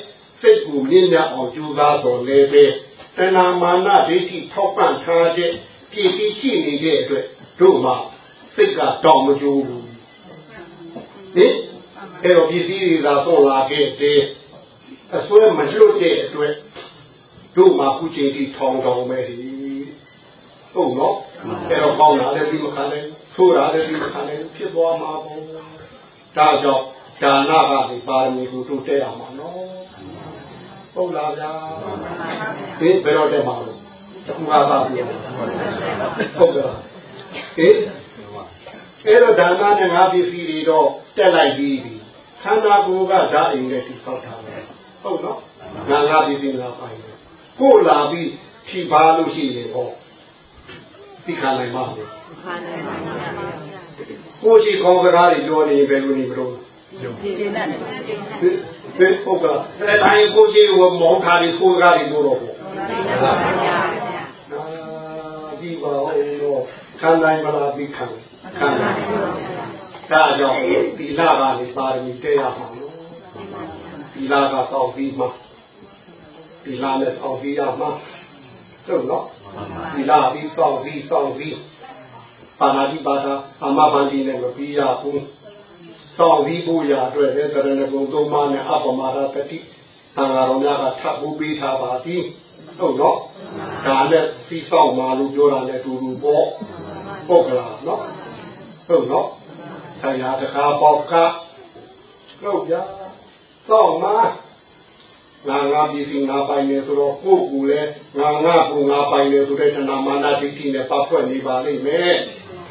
စိတ်ကိုမြင့်မြတ်အောင်ကြိုးစားတော်လဲပဲတဏမာနဒိဋ္ဌိထောက်ပံ့ထားတဲ့ပြည့်ပြီးရှိနေတဲ့အတွက်တို့မှာစိတ်ကတောင်မကြိုးဘူးဟင်အဲ့တော့ပစ္စည်းတွေသာဆုံးလာခဲ့တဲ့ အစွဲမလွတ်တဲ့အတွက်တို့မှာခုချိန်ထိထောင်ထောင်ပဲဒီဟုတ်နော်အဲ့တော့ကောင်းတာလည်းဒီမခံနိုင်ဆိုးတာလည်းဒီမခံနိုင်ဖြစ်သွားမှာပေါ့ဒါကြောင့်ဒါနကဒီပါရမီကိုတို့တဲ့ရမှာနော်ဟုတ်လားဗျာဒီဘယ်တော့တက်မှာလို့ခုကသာပြောဟုတ်ကဲ့ဟင်အဲ့တော့ဒါနနဲ့ငါပစ္စည်းတွေတော့တက်လိုက်ပြီးပြီခန္ဓာကိုယ်ကဓာတ်အိမ်နဲ့တိဆောက်တာပဲ ဟုတ်နော်ငါငါပစ္စည်းငါပိုင်တယ်ကိုလာပြီးဖြီပါလို့ရှိရင်ဟောသိခံနိုင်မှာလေခံနိုင်ပါဘူးကိုရှိကောင်းစကားတွေပြောနေဘယ်လိုနေမလို့ဒီဒီနဲ့ဒီဟုတ်ကဲ့အဲတိုင်းကိုရှိဝမောင်းခါတွေဆိုးကားတွေပြောတော့ပေါ့ဒီပါတော့ခံနိုင်မလားပြီးခံခံနိုင်ဒါကြောင့်ဒီလာပါလေပါရမီတက်ရမှာလို့ ဒီလာကတောက်ပြီးမှဒီလာနဲ့တောက်ပြီးရမှာဟုတ်နော်ဒီလာပြီးတောက်ပြီးတောက်ပြီးပါဏာတိပါဒအမဘန္တိနဲ့မပြီးရဘူးတောက်ပြီးဖို့ရအတွက်လည်းတရဏဂုံသုံးပါးနဲ့အပမရတတိသံဃာတော်များကထပ်ဖို့ပေးထားပါသည်ဟုတ်နော်ဒါနဲ့ပြီးဆောင်มาလို့ပြောတာနဲ့တူတူပေါ့ဟုတ်ကလားနော်ဟုတ်နော်ဆရာတကားပေါက်ကဟုတ် ကြတော့မှာငါငါပြည်စီငါပိုင်နေဆိုတော့ကိုယ့်ကူလဲငါငါကူငါပိုင်နေဆိုတဲ့တဏမာနဒိဋ္ဌိနဲ့ပတ်ဖွဲ့နေပါလိမ့်မယ်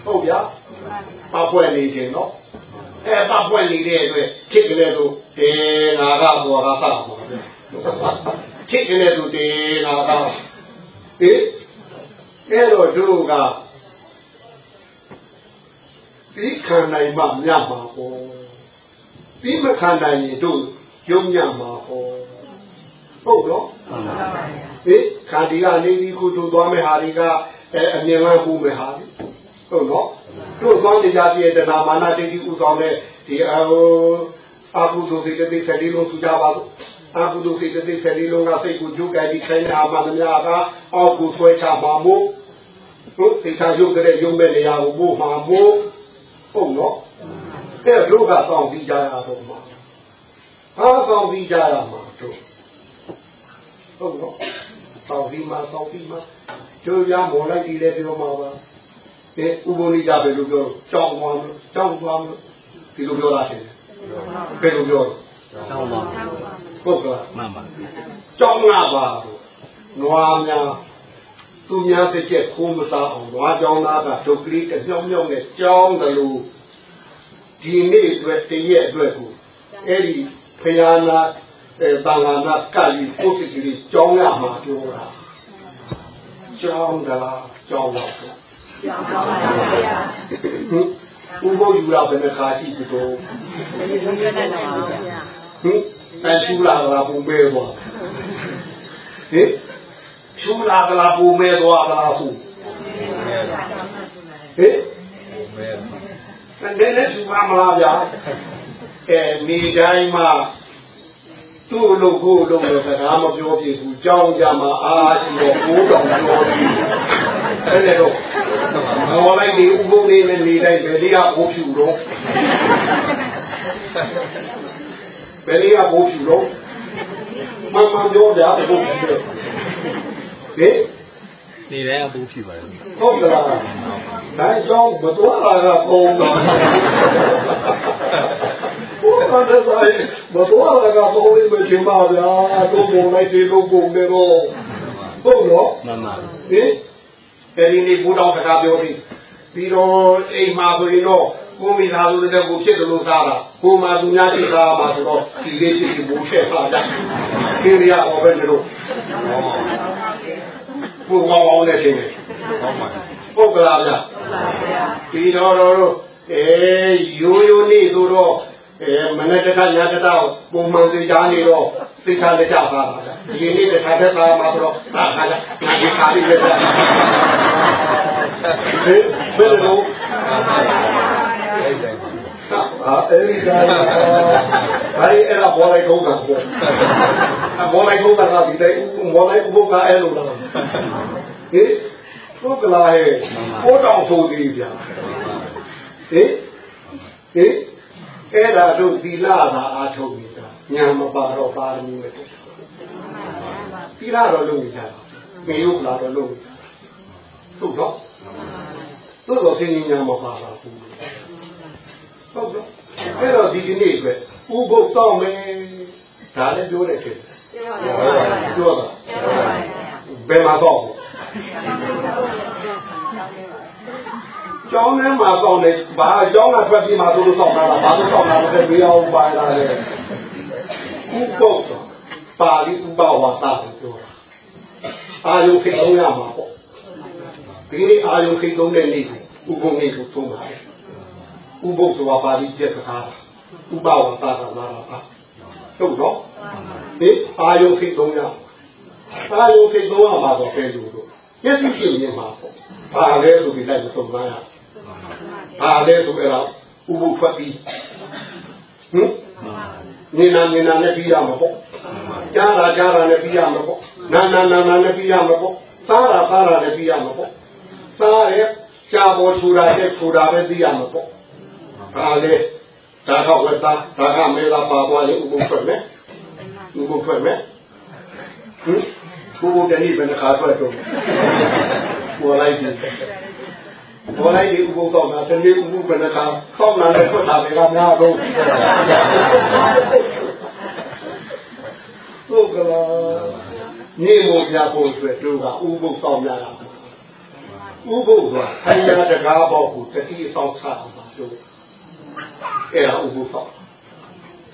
ဟုတ်ဗျာပတ်ဖွဲ့နေခြင်းနော်အဲပတ်ဖွဲ့နေတဲ့အတွက်ဖြစ်ကလေးတို့တေငါကဘောကသာပါဖြစ်ကလေးတို့တေငါကဟေးအဲ့တော့တို့ကဒီခံနိုင်မှမြတ်မှာပေါ့ဒီမခံနိုင်ရင်တို့ ယုံညံ့မှာပေါ့ဟုတ်တော့ဟေးခါဒီကနေဒီခုတို့သွားမဲ့ဟာတွေကအဲအမြင်လန်းကူမဲ့ဟာဟုတ်တော့တို့သွားနေကြပြည့်တဏမာနဒိဋ္ဌိဥဆောင်တဲ့ဒီအအကုသိုလ်စိတ်တိဆက်လေးလုံးသူကြပါလို့အကုသိုလ်စိတ်တိဆက်လေးလုံးကစိတ်ကိုကြိုးကြိုက်ပြီးခိုင်းတာမှမများကအောက်ကိုဆွဲချမှာမို့ဟုတ်စိတ်ချရုပ်ကြတဲ့ရုံမဲ့နေရာကိုပို့မှာမို့ဟုတ်နော်တဲ့တို့ကတောင်းပြီးကြရတော့မှာ ဟာတောင်းပြီးကြရမှာတို့ဟုတ်နော်တောင်းပြီးမှတောင်းပြီးမှကျိုးရမော်လိုက်ပြီးလည်းပြောမှာပါအဲဥပ္ပနိကြပဲလို့ပြောကြောင်းသွားမလို့ကြောင်းသွားမလို့ဒီလိုပြောတာရှင်ဘယ်လိုပြောကြောင်းပါဟုတ်ကဲ့မှန်ပါကြောင်းလာပါနွားများသူများတစ်ချက်ခိုးမစားအောင်နွားကြောင်းသားကဒုက္ခလေးတစ်မြောက်မြောက်နဲ့ကြောင်းတယ်လို့ဒီနေ့အတွက်တရက်အတွက်ကိုအဲ့ဒီ ဖယားနာအဲတန်ခါနာကလီပုတ်တိလေးကြောင်းရမှာပြောတာကြောင်းတာကြောင်းပါကြောင်းပါပါဗျာဥပ္ပယူလာဘယ်နှခါရှိသလိုဟင်အဲရှူလာကလာပုံမဲသွားဟင်ရှူလာကလာပုံမဲသွားကလာဟုဟင်တယ်လည်းသူမမလားဗျာ အဲမိတိုင်းမှာသူ့လို့ကိုလို့လည်းစကားမပြောပြဘူးကြောင်းကြမှာအားရှိတော့ကိုးတော်ပြောပြီးအဲ့ဒါတော့မော်လိုက်ဒီဥပုံလေးနဲ့နေတိုင်းဘယ်လေးကဘိုးဖြူတော့ဘယ်လေးကဘိုးဖြူတော့မမပြောကြဘိုးဖြူတယ်ဟင်နေတယ်အပူဖြစ်ပါတယ်ဟုတ်ကလားဒါကြောင့်မတော်တာကပုံတော့ ဘုရားတဲ့ဆိုင်မတော်တာကပုံလေးမချင်ပါဗျာတို့ပုံလိုက်ဒီလိုပုံနေတော့ဟုတ်နော်မှန်ပါဟင်အဲဒီနေ့ဘုရားစကားပြောပြီးပြီးတော့အိမ်မှာဆိုရင်တော့ကိုမိသားစုတွေကိုဖြစ်တယ်လို့စားတာကိုမှသူများဖြစ်တာမှာဆိုတော့ဒီလေးဖြစ်ပြီးမိုးချက်ထားကြခေရိယာဟောပဲလို့ပူကောင်းအောင်နဲ့ရှင်ဟုတ်ကလားဗျာပြီးတော့တော့အဲရိုးရိုးနေဆိုတော့ အဲမနေ့တခါညတခါပုံမှန်သိကြနေတော့သိချလက်ကြပါပါဒီနေ့တစ်ခါတည်းပါမှာတော့သာခါလာငါဒီခါလေးလက်ကြဟဲ့ဘယ်လိုအာအဲဒီကဘာလဲအဲ့ဒါဘောလိုက်ကုန်တာပေါ့ဘောလိုက်ကုန်တာကဒီတိုင်းဘောလိုက်ဘုကအဲ့လိုလားဟေးပုဂ္ဂလာရဲ့ပိုးတောင်ဆိုသေးဗျာဟေးဟေး အဲ့ဒါတို့သီလသာအားထုတ်နေတာညာမပါတော့ပါရမီမတက်သီလတော့လုပ်နေကြတာမေယုလာတော့လုပ်နေဟုတ်တော့သို့တော်သင်ညာမပါပါဘူးဟုတ်တော့အဲ့တော့ဒီကနေ့အတွက်ဥပုသ်တော့မယ်ဒါလည်းပြောတယ်ခင်ပြောတာဘယ်မှာတော့ ကျောင်းထဲမှာတော့လေဘာအကျောင်းကထွက်ပြီးမှသူတို့စောင့်တာလားဘာလို့စောင့်တာလဲမေးအောင်ပါလာလေဥပုသ်ပါဠိဥပဝါဒကိုပြောတာအာယုခေသုံးရမှာပေါ့ဒီနေ့အာယုခေသုံးတဲ့နေ့ဥပုံနေ့ကိုသုံးပါတယ်ဥပုသ်ဆိုတာပါဠိပြက်ထားတာဥပဝါဒကလာတာပါဟုတ်တော့ဒီအာယုခေသုံးရအာယုခေသုံးရမှာတော့ပဲလို့တို့မျက်စိရှိနေမှာပေါ့ဘာလဲဆိုပြီးလိုက်မဆုံးသားရ ဘာလဲဆိုအဲ့တော့ဥပုဖတ်ပြီးဟင်နေနာနေနာနဲ့ပြီးရမှာပေါ့ကြားတာကြားတာနဲ့ပြီးရမှာပေါ့နာနာနာနာနဲ့ပြီးရမှာပေါ့သားတာသားတာနဲ့ပြီးရမှာပေါ့သားရဲ့ကြာပေါ်ထူတာနဲ့ထူတာပဲပြီးရမှာပေါ့ဘာလဲဒါတော့ဝတ်သားဒါကမေလာပါသွားရင်ဥပုထွက်မယ်ဥပုထွက်မယ်ဟင်ဘုဘတနည်းဘယ်နှခါထွက်တော့ပေါ်လိုက်တယ် ပေါ်လိုက်ဒီဥပုတော့တာတနည်းဥပုဘယ်နှခါသောက်လာတဲ့ထွက်တာတွေကများတော့ဟုတ်ကလားနေမို့ပြဖို့အတွက်တို့ကဥပုသောက်များတာဥပုဆိုတာဆရာတကားပေါက်ကိုတတိအဆောင်ချအောင်ပါတို့အဲ့ဒါဥပုသောက်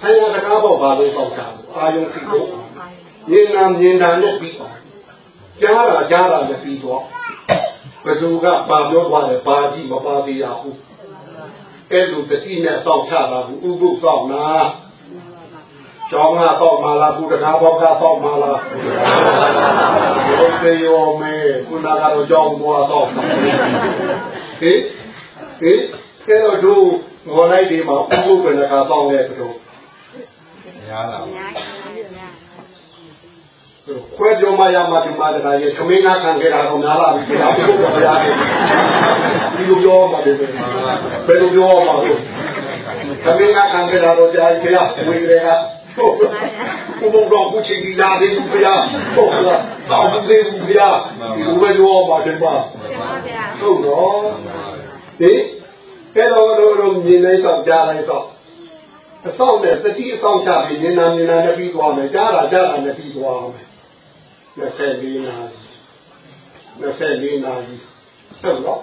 ဆရာတကားပေါက်ဘာလို့သောက်တာအာယုံစိတ်ကိုမြင်နာမြင်တာနဲ့ပြီးအောင်ကြားတာကြားတာနဲ့ပြီးတော့ ဘသူကပါပြောသွားတယ်ပါကြည့်မပါသေးရဘူးအဲ့လိုတတိနဲ့စောင့်ချတာဘူးဥပုသ်စောင့်နာကျောင်းကတော့မာလာဘူးတကားဘောကတော့မာလာဘုရားရောမေခုနကတော့ကျောင်းသွားတော့ဟေးဟေးအဲ့တော့တို့မော်လိုက်ဒီမှာဥပုပ်ဘယ်နှခါပေါင်းလဲဘယ်လိုများလား ခွဲပြောမှရမှဒီမှာတခါကြီးခမင်းနာခံခဲ့တာတော့များလာပြီဗျာဘုရားဘုရားဒီလိုပြောမှတယ်ဘယ်လိုပြောမှလဲခမင်းနာခံခဲ့တာတော့ကြာပြီဗျာဝေတွေကဟုတ်ဘုဘတော်ဘူးချီလာတယ်ဗျာဟုတ်လားတောင်းသေးဘူးဗျာဒီလိုပဲပြောမှတယ်ပါဟုတ်တော့ဟင်အဲ့တော့တော့မြင်လိုက်တော့ကြားလိုက်တော့အဆောင်နဲ့တတိအဆောင်ချပြီးဉာဏ်နာဉာဏ်နာနဲ့ပြီးသွားမယ်ကြားတာကြားတာနဲ့ပြီးသွားမယ် 24နာရီ24နာရီဟုတ်တော့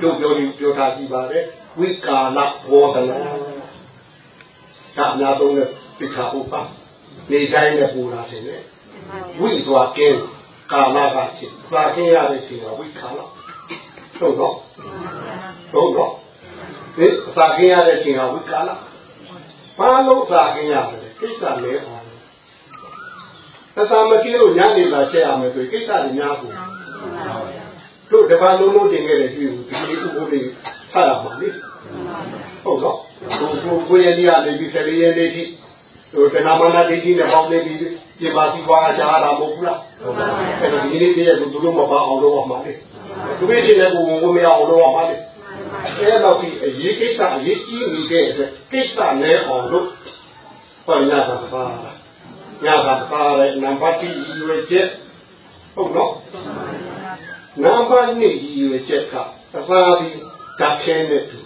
တို့ပြောပြီးပြောထားကြည့်ပါလေဝိကာလဘောဓနာဒါအများဆုံးနဲ့ပိခါဥပ္ပါနေတိုင်းနဲ့ပူလာတယ်လေဝိသွားကင်းကာလကဖြစ်ပါခင်းရတဲ့ချိန်ကဝိကာလဟုတ်တော့ဟုတ်တော့ဒီပါခင်းရတဲ့ချိန်ကဝိကာလဘာလို့ပါခင်းရတယ်ကိစ္စလဲ အောင်သတ္တမတိလို့ညနေလာချက်ရမယ်ဆိုရင်ကိစ္စတွေများဘူးတို့တပတ်လုံးလုံးတင်ခဲ့တယ်တွေ့ဘူးဒီလိုဥပဒေဆက်ရမှာလေဟုတ်တော့ဘုဘကိုရည်ရနေပြီးဆယ်လေးရက်လေးထိဟိုတဏမာနဒိဋ္ဌိနဲ့ပေါင်းနေပြီးပြင်ပါစီပွားရှားတာမဟုတ်ဘူးလားအဲ့တော့ဒီနေ့တည်းကသူတို့မပါအောင်လုပ်အောင်ပါလေသူတို့ချင်းလည်းကိုဝင်ဝင်မရအောင်လုပ်အောင်ပါလေအဲ့တော့ဒီအရေးကိစ္စအရေးကြီးနေတဲ့အတွက်ကိစ္စနဲ့အောင်လို့ဟောရတာပါ ညတာပါလေနံပါတ်1ရွေးချက်ဟုတ်နော်နံပါတ်2ရွေးချက်ကသဘာဝဓာတ်ခဲနဲ့တူ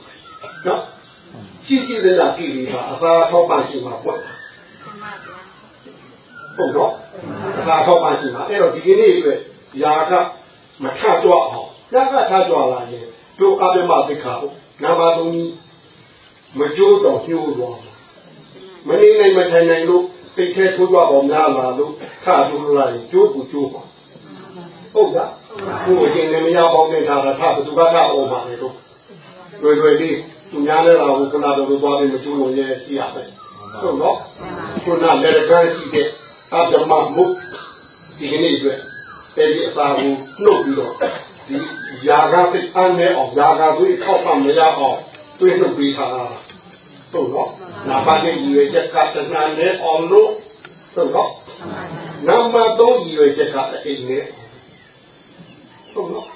နော်ကြည့်ကြည့်တဲ့လားကြည့်ပြီးပါအသာထောက်ပံ့ရှိမှာပေါ့ဟုတ်တော့အသာထောက်ပံ့ရှိမှာအဲ့တော့ဒီကနေ့အတွက်ຢာကမထကြွအောင်ຢာကထကြွလာရင်တို့အပြမသိခါဟုတ်နံပါတ်3ကြီးမကြိုးတော့ညှိုးသွားမနေနိုင်မထိုင်နိုင်လို့ စိတ်ထဲထိုးကြပေါ်များလာလို့ခါထိုးလို့လိုက်ကျိုးကိုကျိုးပါဟုတ်လားကိုယ်အကျင့်နဲ့မရပေါင်းနေတာကထဘသူကထအောင်ပါလေတို့တွေ့တွေ့လေးသူများလည်းလာဘူးခဏတော့သွားပြီးမကျိုးလို့ရဲကြည့်ရမယ်ဟုတ်နော်ခုနလည်းကန်းရှိတဲ့အပြမမှုဒီကနေ့အတွက်အဲဒီအစာကိုနှုတ်ပြီးတော့ဒီຢာကစိတ်အနဲ့အောင်ຢာကသွေးထောက်မှမရအောင်တွေးနှုတ်ပေးထားတာ ဟုတ်နော်နာပါတဲ့ရည်ရွယ်ချက်ကတဏှာနဲ့အောင်လို့ဟုတ်နော်နံပါတ်3ရည်ရွယ်ချက်ကအိမ်နဲ့ဟုတ်နော်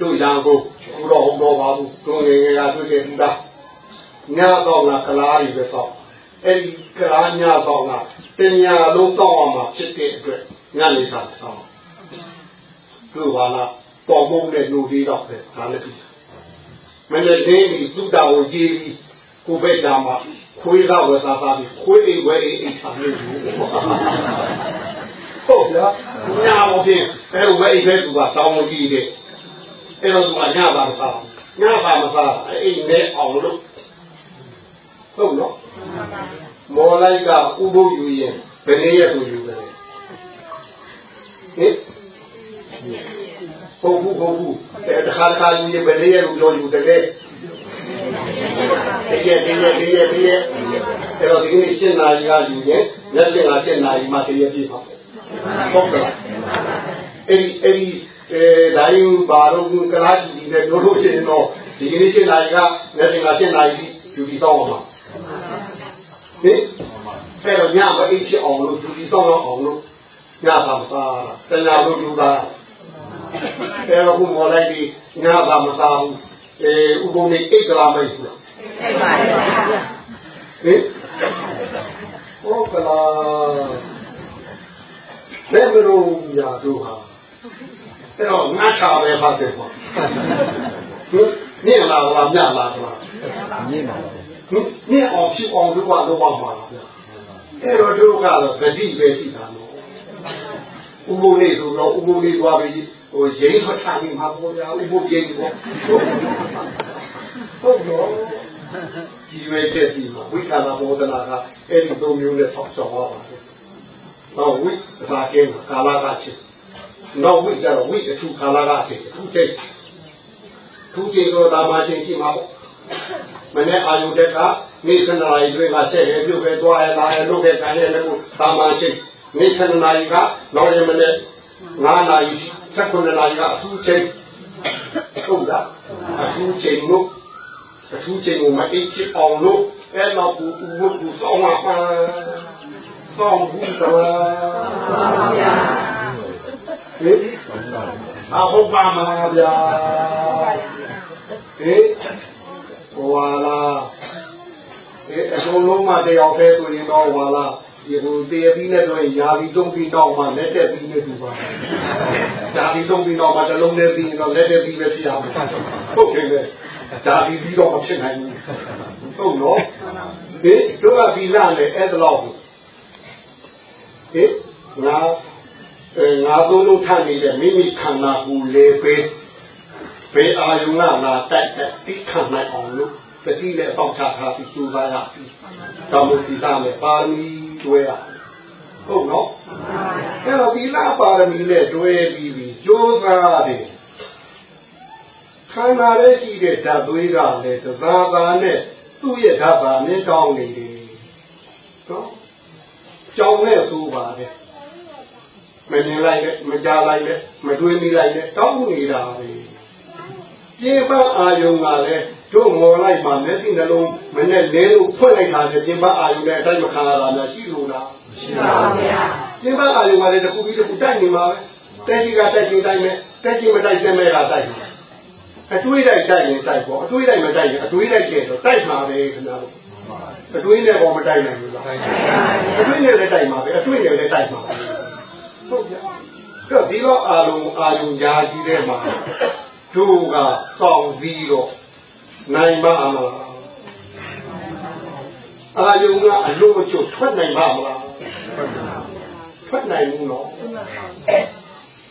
တို့ရန်ကိုဘုရောဟုတ်တော်ပါဘူးတို့ငယ်ငယ်ကတွေ့ခဲ့ဘူးလားညတော့လားကလားတွေပဲတော့အဲ့ဒီကလားညတော့လားတင်ညာလုံးတော့အောင်မှာဖြစ်တဲ့အတွက်ညနေစာတော့တို့ပါလားပေါ်မုန်းတဲ့လူတွေတော့ပဲဒါလည်းပြီးမင်းလည်းဒီသူ့တော်ကိုကြည့်ပြီး ကိုပဲကြမှာခွေးကဝယ်စားသားပြီးခွေးအိမ်ဝဲအိမ်အိမ်ထားလို့ဟုတ်ဗျာညာမဖြစ်အဲဝဲအိမ်ပဲသူကတောင်းလို့ကြည့်တယ်အဲ့တော့သူကညပါမစားညပါမစားအိမ်နဲ့အောင်လို့ဟုတ်နော်မော်လိုက်ကဥပုပ်ယူရင်ဘယ်နည်းရဆိုယူတယ်ဟင်ဟုတ်ဘူးဟုတ်ဘူးအဲတခါတခါယူရင်ဘယ်နည်းရလို့ပြောယူတယ် လေတကယ်တကယ်တကယ်တကယ်အဲ့တော့ဒီနေ့ရှင်းနာရီကယူရင်လက်ရှင်းကရှင်းနာရီမှတကယ်ပြည့်ပါဟုတ်ကဲ့အဲ့ဒီအဲ့ဒီအဲဒါရင်ဘာလို့ကလားကြည့်နေတယ်လို့ရှိရင်တော့ဒီကနေ့ရှင်းနာရီကလက်ရှင်းကရှင်းနာရီယူပြီးတော့မှာဟင်အဲ့တော့ညမအိတ်ချအောင်လို့ယူပြီးတော့အောင်လို့ညပါမသားတရားလို့ယူတာအဲ့တော့ဘုမောလိုက်ပြီးညပါမသားဘူးအဲဥပုံနေအိတ်ကလာမိုက်ဘူးလားအိတ် ပါပါဟင်ဟုတ်ကလားလက်မလို့ညာတို့ဟာအဲ့တော့ငါချပဲပါတယ်ပေါ့နင်းလာလားညလာလားနင်းပါနင်းအောင်ဖြစ်အောင်လုပ်ပါလုပ်ပါမှာလားဗျအဲ့တော့တို့ကတော့ဂတိပဲရှိတာနော်ဥပုံနေဆိုတော့ဥပုံနေသွားပြီးဟိုရိမ့်ထွက်ထားနေမှာပေါ့ဗျာဥပုပ်ပြင်းပေါ့ဟုတ်တော့ ဒီဝဲချက်ဒီမှာဝိကာလဘောဒနာကအဲ့ဒီသုံးမျိုးနဲ့ဆောက်ဆောင်ပါပါတယ်။နောက်ဝိသာကင်းကာလကချက်နောက်ဝိကြတော့ဝိအထူကာလကချက်ထူးချက်ထူးချက်တော့ဒါမှချင်းရှိမှာပေါ့။မနေ့အာယုတက်ကနေခဏလိုက်တွေကဆက်ရပြုတ်ပဲသွားရလာရလုပ်ခဲ့တယ်လည်းဒါမှချင်းနေခဏလိုက်ကနောက်ရမနေ့9နာရီ7နာရီကအထူးချိန်ဟုတ်လားအထူးချိန်လို့ အထူးချိန်ကိုမအိတ်ချအောင်လို့အဲ့တော့ကိုဦးဝတ်ကိုစောင်းပါပါစောင်းဘူးသလားဟင်အဟုတ်ပါမှာဗျာဟင်ဟွာလားအဲအကုန်လုံးမတယောက်တည်းဆိုရင်တော့ဟွာလားဒီကိုတည်ပြီးနဲ့ဆိုရင်ယာလီသုံးပြီးတော့မှလက်တက်ပြီးနဲ့ဒီပါယာလီသုံးပြီးတော့မှတစ်လုံးနဲ့ပြီးရင်တော့လက်တက်ပြီးပဲဖြစ်ရမှာဟုတ်ကဲ့လေ ဒါဒီပြီးတော့မဖြစ်နိုင်ဘူးဟုတ်နော်ဟင်တို့ကဒီလာနဲ့အဲ့ဒါတော့ဟင်ငါအဲငါသုံးလုံးထပ်နေတဲ့မိမိခန္ဓာကိုယ်လေးပဲဘေးအာယုံကလာတိုက်တဲ့တိခံနိုင်အောင်လို့တတိနဲ့ပေါက်ချထားပြီးစူပါရပြီတောင်းလို့ဒီသားနဲ့ပါရမီတွဲရဟုတ်နော်အဲ့တော့ဒီလာပါရမီနဲ့တွဲပြီးပြီးကြိုးစားတယ် ခန္ဓာရဲ့ရှိတဲ့ဓာတ်သွေးကလည်းသဘာဝနဲ့သူ့ရဲ့ဓာတ်ပါနဲ့တောင်းနေတယ်နော်ကြောင်နဲ့သိုးပါတယ်မမြင်လိုက်နဲ့မကြားလိုက်နဲ့မတွေးမိလိုက်နဲ့တောင်းနေတာပဲပြေပအာယုံကလည်းတို့ငေါ်လိုက်မှမျက်စိနှလုံးမနဲ့လဲလို့ဖွင့်လိုက်တာနဲ့ပြေပအာယုံနဲ့အတိုင်းမခံရတာများရှိလို့လားရှိပါဗျာပြေပအာယုံကလည်းတစ်ခုပြီးတစ်ခုတိုက်နေမှာပဲတက်ရှိကတက်ရှိတိုက်မယ်တက်ရှိမတိုက်တဲ့မဲ့ကတိုက်မယ် အတွေးတိုက်တိုက်ရင်တိုက်ပေါ့အတွေးတိုက်မတိုက်ရင်အတွေးတိုက်ကျတော့တိုက်မှာပဲခင်ဗျားတို့အတွေးနဲ့ပေါ်မတိုက်နိုင်ဘူးလားအတွေးနဲ့လည်းတိုက်မှာပဲအတွေးနဲ့လည်းတိုက်မှာပဲဟုတ်ကြတော့ဒီတော့အာလုံးအာယုံညာကြီးတဲ့မှာတို့ကစောင့်ပြီးတော့နိုင်ပါမလားအာယုံကအလို့အကျိုးထွက်နိုင်ပါမလားထွက်နိုင်ဘူးနော်ဟင်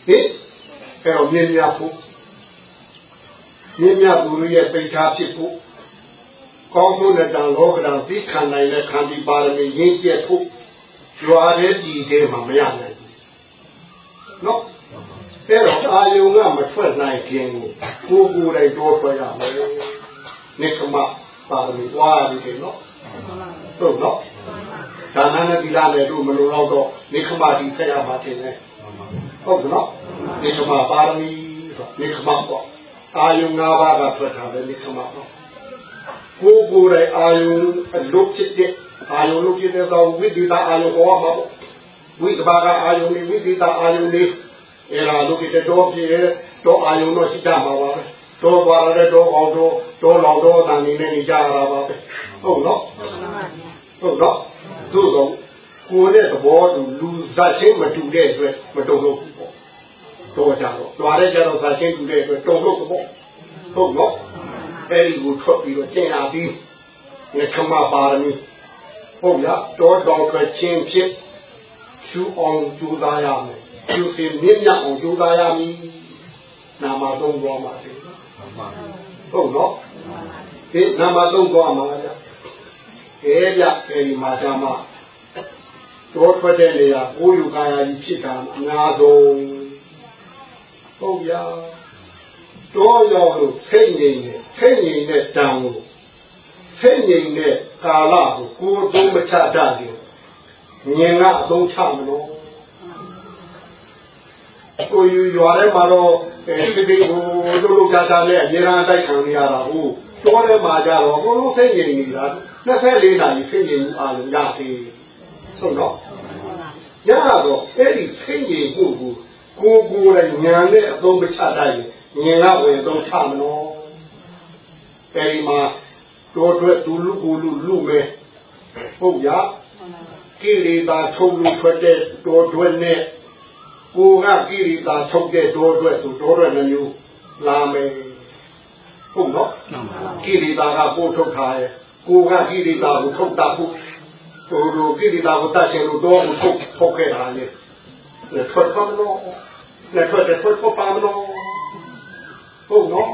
အဲ့တော့မြင်ရဖို့ မြင်ရသူရဲ့ပိဋကဖြစ်ဖို့ကောင်းမှုနဲ့တန်လောကတန်သိခံနိုင်တဲ့ခံဒီပါရမီရင်းကျက်ဖို့ရွာတဲ့ကြည်သေးမှမရနိုင်ဘူးနော်အဲ့တော့အာယုံကမထွက်နိုင်ခြင်းကိုကိုယ်ကိုယ်တိုင်တော့ထွက်ရမယ်နိကမပါရမီဝါရီတယ်နော်ဟုတ်နော်ဒါနနဲ့ဒီလာနဲ့တို့မလုံတော့တော့နိကမဒီဆက်ရမှာတင်တယ်ဟုတ်ကနော်နိကမပါရမီဆိုနိကမပေါ့ အာယုံ၅ပါးကထွက်တာပဲနိကမပေါ့ကိုယ်ကိုယ်တိုင်အာယုံအလုပ်ဖြစ်တဲ့အာယုံလုပ်ဖြစ်တဲ့သောဝိသေသအာယုံဟောမှာပေါ့ဝိသဘာကအာယုံလေးဝိသေသအာယုံလေးအဲ့ဒါလုပ်ဖြစ်တဲ့တော့ပြည့်တော့အာယုံတော့ရှိကြမှာပါပဲတော့သွားရတဲ့တော့အောင်တော့တော့လောင်တော့တန်နေနေကြရတာပါပဲဟုတ်နော်ဟုတ်နော်သို့တော့ကိုယ်နဲ့သဘောတူလူဇတ်ချင်းမတူတဲ့အတွက်မတုံလို့ဘူးပေါ့ တော့ကြတော့တွားတဲ့ကြတော့ဇတ်ချင်းတူတဲ့အတွက်တုံလို့ပေါ့ဟုတ်နော်အဲ့ဒီကိုထွက်ပြီးတော့ကျင်လာပြီးငခမပါရမီဟုတ်လားတောတော်ထွက်ချင်းဖြစ်ရှူအောင်ကြိုးစားရမယ်ရှူစီမြင့်မြတ်အောင်ကြိုးစားရမည်နာမသုံးသွားမှာလေဟုတ်နော်ဒီနာမသုံးသွားမှာကြကဲကြအဲဒီမှာကမှတောထွက်တဲ့နေရာကိုယ်ယူကာယကြီးဖြစ်တာအများဆုံး ဟုတ်ဗျာတောရောက်လို့ဖိတ်နေတယ်ဖိတ်နေတဲ့တံကိုဖိတ်နေတဲ့ကာလကိုကိုယ်သုံးမချတတ်ဘူးမြင်ကအသုံးချမလို့ကိုယူရွာထဲမှာတော့အဲဒီဒီကိုတို့တို့ကြတာနဲ့အများအားတိုက်ခံရတာဟုတ်တောထဲမှာကြတော့ဘုံလုံးဖိတ်နေနေတာ24နာရီဖိတ်နေမှုအားလုံးရသေးဟုတ်တော့ရတော့အဲ့ဒီဖိတ်နေမှုကို ကိုကိုယ်တိုင်ညာနဲ့အသုံးမချတတ်ရင်မြင်ကဝင်သုံးချမလို့အဲဒီမှာတို့အတွက်သူလူကိုလူလူမယ်ဟုတ်ရကိလေသာထုတ်လို့ထွက်တဲ့တော်တွဲနဲ့ကိုကကိလေသာထုတ်တဲ့တော်တွဲဆိုတော်တွဲနှမျိုးလာမယ်ဟုတ်နော်ကိလေသာကပို့ထုတ်ထားရဲ့ကိုကကိလေသာကိုထုတ်တာဖို့ဟိုလိုကိလေသာကိုတတ်ချင်လို့တော့ထုတ်ထုတ်ခဲ့တာလေ ထွက်ပါမလို့နဲ့ထွက်တဲ့ထွက်ပါမလို့ဟုတ်နော်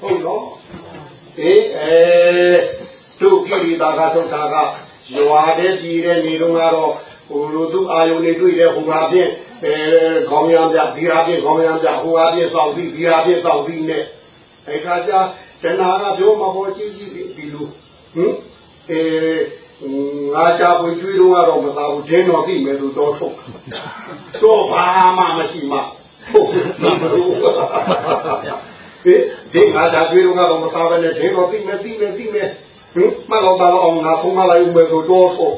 ဟုတ်နော်အေးအဲတို့ကိရိတာကသုတ်တာကရွာတဲ့ပြည်တဲ့နေတော့ကတော့ဟိုလိုသူအာယုန်တွေတွေ့တဲ့ဟိုဟာဖြင့်အဲခေါင်းရမ်းပြဒီဟာဖြင့်ခေါင်းရမ်းပြဟိုဟာဖြင့်စောင့်ပြီးဒီဟာဖြင့်စောင့်ပြီးနဲ့အဲခါကျတဏှာကပြောမှာပေါ်ကြီးကြီးဒီလိုဟင်အဲ ငါချာပွေကျွေးတော့ကတော့မသာဘူးဒင်းတော်သိမယ်လို့တော့ထုတ်တော့ဘာမှမရှိမှဟုတ်ဘူးဟင်ဒီငါသာတွေးတော့ကတော့မသားပဲနဲ့ဒီတော့သိမယ်သိမယ်သိမယ်ဟင်မလောက်တော့အောင်ငါဖုံးမလိုက်ဦးမယ်ဆိုတော့ဖို့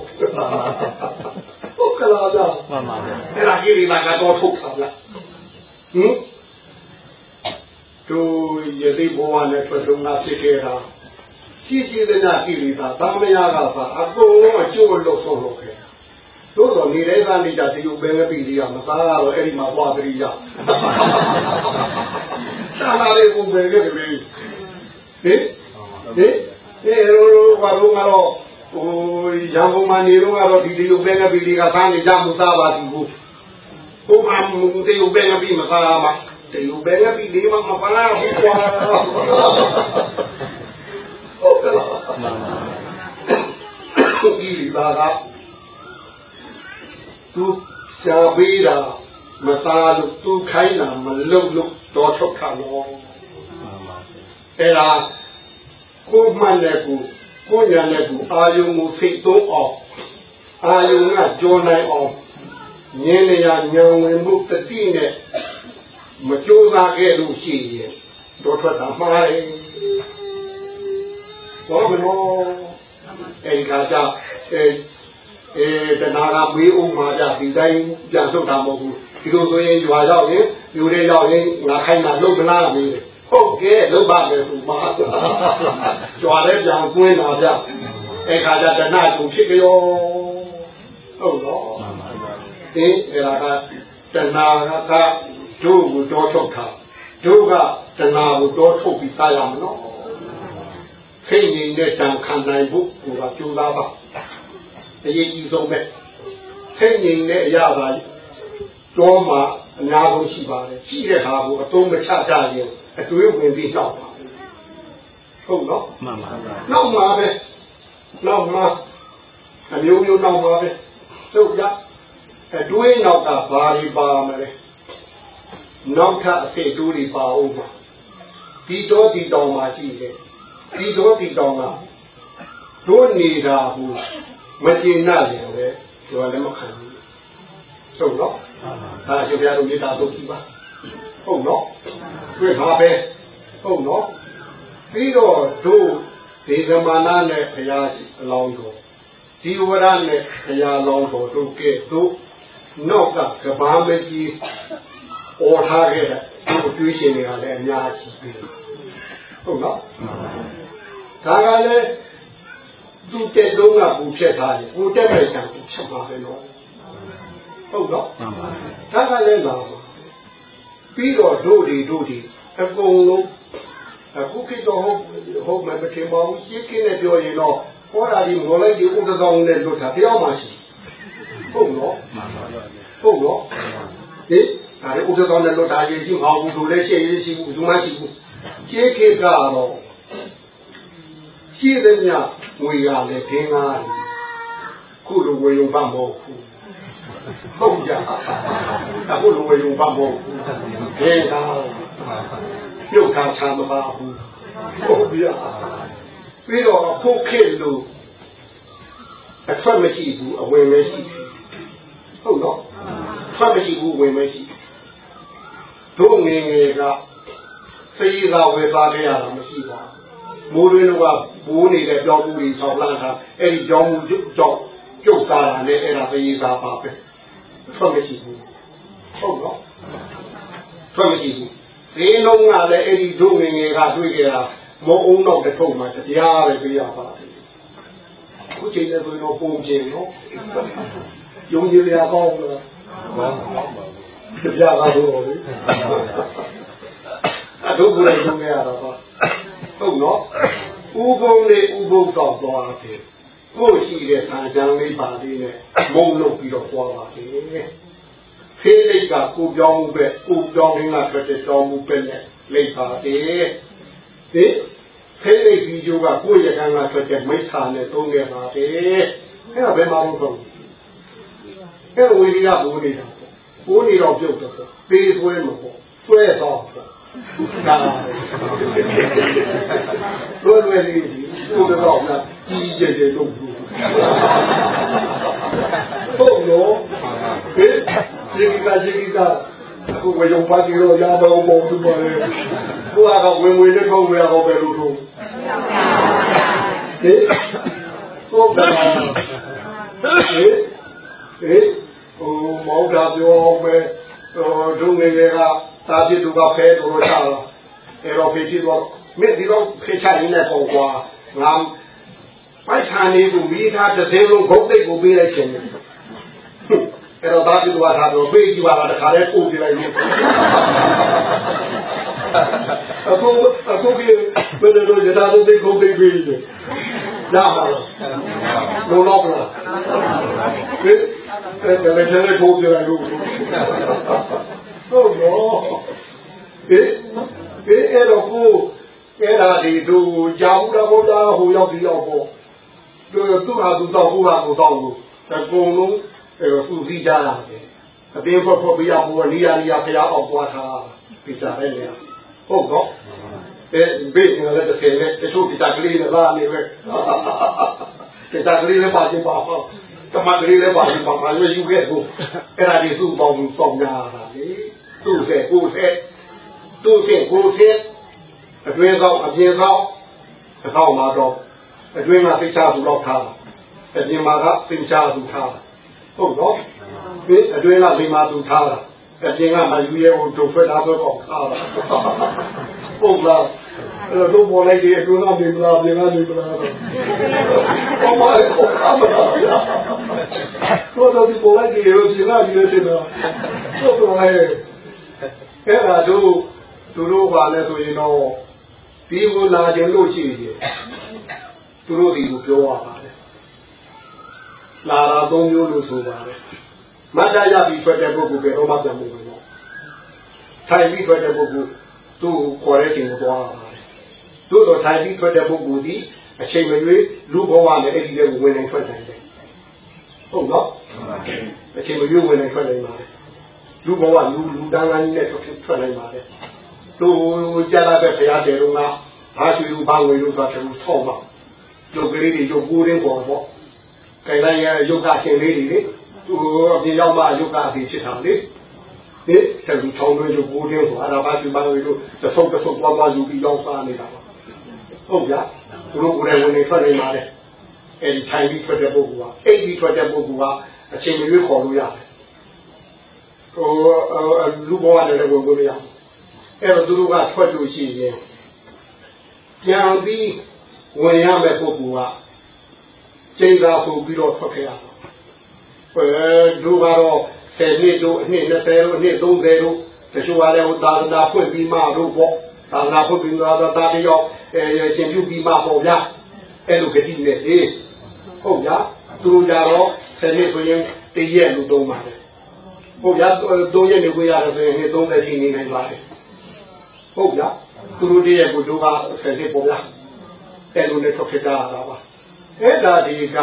ဟုတ်ကလားဗျာမှန်ပါဗျာအဲ့ဒါကိရိတာကတော့ထုတ်တာလားဟင်တို့ယသိဘဝနဲ့ထွက်ဆုံးတာဖြစ်ခဲ့တာ ရှိရှိတဲ့နာကိရိတာသာမယကပါအကုန်လုံးအကျိုးလို့ဆုံးလို့ခဲ့တို့တော့နေတဲ့ကနေကြတရုပ်ပဲငပိလေးကမစားတော့အဲ့ဒီမှာသွားတရိရသာလာလေးဘုံပဲခဲ့တယ်ဟင်ဟင်အဲလိုဘာလို့ငါတော့ဟိုရန်ကုန်မှာနေတော့ကတော့ဒီတရုပ်ပဲငပိလေးကစားနေကြမှုသားပါသူကိုဟိုမှာတရုပ်ပဲငပိမစားပါတရုပ်ပဲငပိလေးမှမပါဘူးကွာ ဟုတ်ကဲ့မှန်ပါဒီလာကသူရှားပေးတာမသားလို့သူခိုင်းတာမလုပ်လို့တော်ထုတ်တာတော့မှန်ပါအဲ့ဒါကိုမှန်တဲ့ကိုကိုညာတဲ့ကိုအာယုံကိုစိတ်သုံးအောင်အာယုံကကြောနိုင်အောင်ငင်းနေရညံဝင်မှုတတိနဲ့မကြိုးစားခဲ့လို့ရှိရင်တော်ထွက်တာမှားတယ် ဘောမနောအဲ့ဒီခါကျအဲအဲတနာကမေးဦးမှာကြဒီတိုင်းပြန်ထုတ်တာမဟုတ်ဘူးဒီလိုဆိုရင်ရွာရောက်ရင်ယူရဲရောက်ရင်ငါခိုင်းတာလုံးမလားမေးတယ်ဟုတ်ကဲ့လုံးပါမယ်သူမှာကြွားလဲပြန်ကွင်းလာကြအဲ့ခါကျတနာကိုဖြစ်ကြောဟုတ်တော့မှန်ပါဒီအဲ့ဒါကတဏှာကတို့ကိုတော့ထုတ်တာတို့ကတဏှာကိုတော့ထုတ်ပြီးသားရမလို့ ခိတ်ငိမ့်တဲ့တန်ခံနိုင်ဖို့ကိုကကြိုးစားပါအရေးကြီးဆုံးပဲခိတ်ငိမ့်တဲ့အရာပါတော့မှအများဆုံးရှိပါတယ်ရှိတဲ့ဟာကိုအသုံးမချကြရင်အတွေးဝင်ပြီးတော့ပါဟုတ်နော်မှန်ပါနောက်မှာပဲနောက်မှာအမျိုးမျိုးနောက်မှာပဲသုတ်ရအတွေးနောက်ကဘာတွေပါမလဲနောက်ထပ်အစိတ်တိုးတွေပါအောင်ပါဒီတော့ဒီတောင်မှာရှိတယ် ဒီတော့ဒီတောင်ကတို့နေတာဘူးမကျေနပ်ရင်လေဒီကလည်းမခံဘူးဟုတ်နော်ဒါရှင်ပြတို့မေတ္တာတို့ကြည့်ပါဟုတ်နော်တွေ့ပါပဲဟုတ်နော်ပြီးတော့တို့ဒေသမာနနဲ့ဘုရားအလောင်းတော်ဒီဝရနဲ့ဘုရားလောင်းတော်တို့ကဲ့သို့နောက်ကကဘာမကြီးအော်ထားခဲ့တဲ့တို့တွေးရှင်တွေကလည်းအများကြီးပြီဟုတ်နော် ဒါကလည်းသူတက်လုံးကပူဖြတ်ထားတယ်ပူတက်တဲ့ကံပူဖြတ်ပါပဲနော်ဟုတ်နော်မှန်ပါဒါကလည်းလာပါပြီးတော့တို့တွေတို့တွေအကုန်လုံးအခုခေတ်တော့ဟုတ်ဟုတ်မှမထင်ပါဘူးရှင်းကင်းနဲ့ပြောရင်တော့ဟောတာဒီမော်လိုက်ဒီဥဒ္ဒကောင်နဲ့လွတ်တာတယောက်မှရှိဟုတ်နော်မှန်ပါဟုတ်နော်ဟင်ဒါလည်းဥဒ္ဒကောင်နဲ့လွတ်တာရေးရှိငါဘူးတို့လည်းရှိရေးရှိဘူးသူမရှိဘူးရှင်းခေတ်ကတော့ ရှိတဲ့ညငွေရလည်းဒင်းကားခုလိုဝေယုံပါမဟုတ်ဘူးဟုတ်ကြအခုလိုဝေယုံပါမဟုတ်ဘူးဒင်းကားပြုတ်ခါချာမပါဘူးဟုတ်ပြပြီးတော့ခုခေတ်လို့အထွက်မရှိဘူးအဝင်မရှိဟုတ်နော်ထွက်မရှိဘူးဝင်မရှိတို့ငယ်ငယ်ကစေးသာဝယ်သားခဲ့ရတာမရှိပါဘူး မိုးရင်းတော့ဘိုးနေတဲ့ကြောင်းမှုတွေဆောင်းလာတာအဲ့ဒီကြောင်းမှုကြောင့်ကျုပ်သားတာနဲ့အဲ့ဒါစေးသာပါပဲထွက်မရှိဘူးဟုတ်နော်ထွက်မရှိဘူးဒီလုံးကလည်းအဲ့ဒီတို့ငယ်ငယ်ကတွေ့ကြတာမောအုံတော့တစ်ထုံမှတရားပဲပြရပါတယ်ခုချိန်နဲ့ဆိုရင်တော့ပုံပြင်းနော်ယုံကြည်ရကောင်းလားဘာမှမပါဘူးတရားကတော့လေအတို့ကိုလည်းလုပ်ရတာပါ ဟုတ်နော်ဥပုံလေးဥပုပ်တော့သွားတယ်ကိုရှိတဲ့ဆံချမ်းလေးပါလေးနဲ့မုံလုပ်ပြီးတော့သွားပါတယ်ဖေးလိတ်ကကိုပြောင်းမှုပဲကိုပြောင်းရင်းကထွက်တဲ့တောင်းမှုပဲနဲ့လိတ်ပါတယ်ဒီဖေးလိတ်ဒီကျိုးကကိုရကန်းကထွက်တဲ့မိစ္ဆာနဲ့သုံးခဲ့ပါတယ်အဲ့ဒါဘယ်မှာလို့ဆိုအဲ့ဝေဒီကဘိုးနေတာဘိုးနေတော့ပြုတ်တော့ပေးဆွဲမှာပေါ့ဆွဲတော့ပေါ့ဒါ လွယ်လွယ်လေးဒီဘိုးတော့ကကြီးကျယ်ကျယ်လုပ်ဘူးဟုတ်လို့ဟဲ့ဒီကကြီးကအခုဝေယုံပါတီတော့ရတော့မဟုတ်ဘူးပါလေကိုကဝင်ဝင်နဲ့ထုံးရတော့ပဲလို့ထုံးဟေးဟုတ်တယ်ဟေးဟေးဟိုမောင်တာပြောမယ်ဟိုဒုငယ်တွေက သာပြသူကဖဲတို့ချလာအဲ့တော့ဖေးကြည့်တော့မင်းဒီတော့ဖေးချရင်းနဲ့ပေါ့ကွာငါပိုက်ဆံလေးကိုမိသားတစ်သိန်းလုံးဂုတ်တိတ်ကိုပေးလိုက်ခြင်းအဲ့တော့သာပြသူကသာတော့ပေးကြည့်ပါလားတခါလဲပို့ပြလိုက်လို့အခုအခုကဘယ်လိုလဲဒါတော့ဒီဂုတ်တိတ်ပေးတယ်ရပါလားလုံးတော့လားဟဲ့အဲ့ဒါလည်းလည်းပို့ပြလိုက်လို့ ဟုတ်တော့ဟဲ့ဟဲ့အဲ့တော့ကိုအဲ့ဒါဒီတို့ကြောင်တော့ဘုရားဟိုရောက်ပြီးရောက်ပေါ့သူသူ့ဟာသူတော့ဟိုဟာကိုတော့လို့အကုန်လုံးအဲ့သူစီကြတာပဲအတင်းဖို့ဖို့ပြရဖို့နီးရနီးရဖျားအောင်ပွားထားပြကြတယ်လေဟုတ်တော့အဲဘေးကလည်းတစ်ခဲနဲ့တချို့ပြတာကလေးနဲ့လာနေပဲပြတာကလေးနဲ့ပါချင်ပါပေါ့တမကလေးလည်းပါချင်ပါပါရွေးယူခဲ့ကိုအဲ့ဒါဒီသူ့ပေါင်းပေါင်းများတာလေ သူ့တဲ့ကိုယ်တဲ့သူ့တဲ့ကိုယ်တဲ့အတွင်းကောင်းအပြင်ကောင်းတစ်ခေါက်မှာတော့အတွင်းမှာသိချသူတော့ထားအပြင်မှာကသိချသူထားဟုတ်တော့ဒီအတွင်းကလိမ္မာသူထားတာအပြင်ကမယူရဲဟိုဒုဖွက်သားဆိုတော့ထားတာဟုတ်လားအဲ့တော့ဘောလိုက်ဒီအတွင်းကနေမလားပြင်ကနေမလားတော့ဘာမှလည်းဟုတ်ပါမလားတော့တော့ဒီဘောလိုက်ဒီရောပြင်ကနေရတဲ့တော့ဟုတ်တော့လေ အဲ့ဒါတို့သူတို့ပါလဲဆိုရင်တော့ဒီကိုလာခြင်းလို့ရှိရင်သူတို့ဒီကိုပြောရပါတယ်လာတာသုံးမျိုးလို့ဆိုပါတယ်မတ္တရပြီးထွက်တဲ့ပုဂ္ဂိုလ်ပဲတော့မှပြန်မှုပဲပေါ့ထိုင်ပြီးထွက်တဲ့ပုဂ္ဂိုလ်သူ့ကိုခေါ်တဲ့ချိန်ကိုသွားရပါတယ်သို့တော့ထိုင်ပြီးထွက်တဲ့ပုဂ္ဂိုလ်ဒီအချိန်မရွေးလူဘဝနဲ့အဲ့ဒီတဲ့ဝင်နေထွက်နိုင်တယ်ဟုတ်နော်အချိန်မရွေးဝင်နေထွက်နိုင်ပါတယ် လူဘဝလူလူတန်းတန်းကြီးနဲ့ထွက်နိုင်ပါတယ်သူကြာလာတဲ့ဘုရားတယ်တော့ကဘာချူလူဘာဝေလို့ဆိုတာသူထောက်မှာရုပ်ကလေးတွေရုပ်ကိုးရင်းပေါ်ပေါ့ကြိုင်လိုက်ရရုပ်ကအရှင်လေးတွေလေသူအပြင်ရောက်မှရုပ်ကအစီဖြစ်တာလေဟင်ဆယ်လူထောင်းတွေရုပ်ကိုးရင်းဆိုအဲ့ဒါဘာချူဘာဝေလို့တစ်ဆုပ်တစ်ဆုပ်ပွားပွားယူပြီးရောက်စားနေတာပါဟုတ်ကြသူတို့ကိုယ်တိုင်ဝင်နေထွက်နေမှာလေအဲ့ဒီထိုင်ပြီးထွက်တဲ့ပုဂ္ဂိုလ်ကအိတ်ပြီးထွက်တဲ့ပုဂ္ဂိုလ်ကအချိန်မရွေးခေါ်လို့ရတယ် ဟိုလူဘဝနဲ့လည်းဝင်လို့မရဘူးအဲ့တော့သူတို့ကထွက်လို့ရှိရင်ပြန်ပြီးဝင်ရမယ့်ပုဂ္ဂိုလ်ကစိတ်သာပို့ပြီးတော့ထွက်ခဲ့ရတော့အဲတို့ကတော့ဆယ်နှစ်တို့အနှစ်20တို့အနှစ်30တို့တချို့ကလည်းသာသနာဖွင့်ပြီးမှတို့ပေါ့သာသနာဖွင့်ပြီးတော့သာတယောက်အဲရှင်ပြုပြီးမှပေါ့ဗျာအဲ့လိုကတိနဲ့လေဟုတ်ဗျာသူတို့ကြတော့ဆယ်နှစ်ဆိုရင်တည့်ရက်လို့သုံးပါတယ် ဟုတ်ဗျာသုံးရက်နေခွင့်ရတယ်ဆိုရင်နှစ်30ရှိနေနိုင်ပါတယ်ဟုတ်ဗျာသူတို့တည်းရဲ့ကိုတို့ကဆယ်နှစ်ပေါ့ဗျာအဲ့လိုနဲ့ထုတ်ဖြစ်တာပါအဲ့ဒါဒီက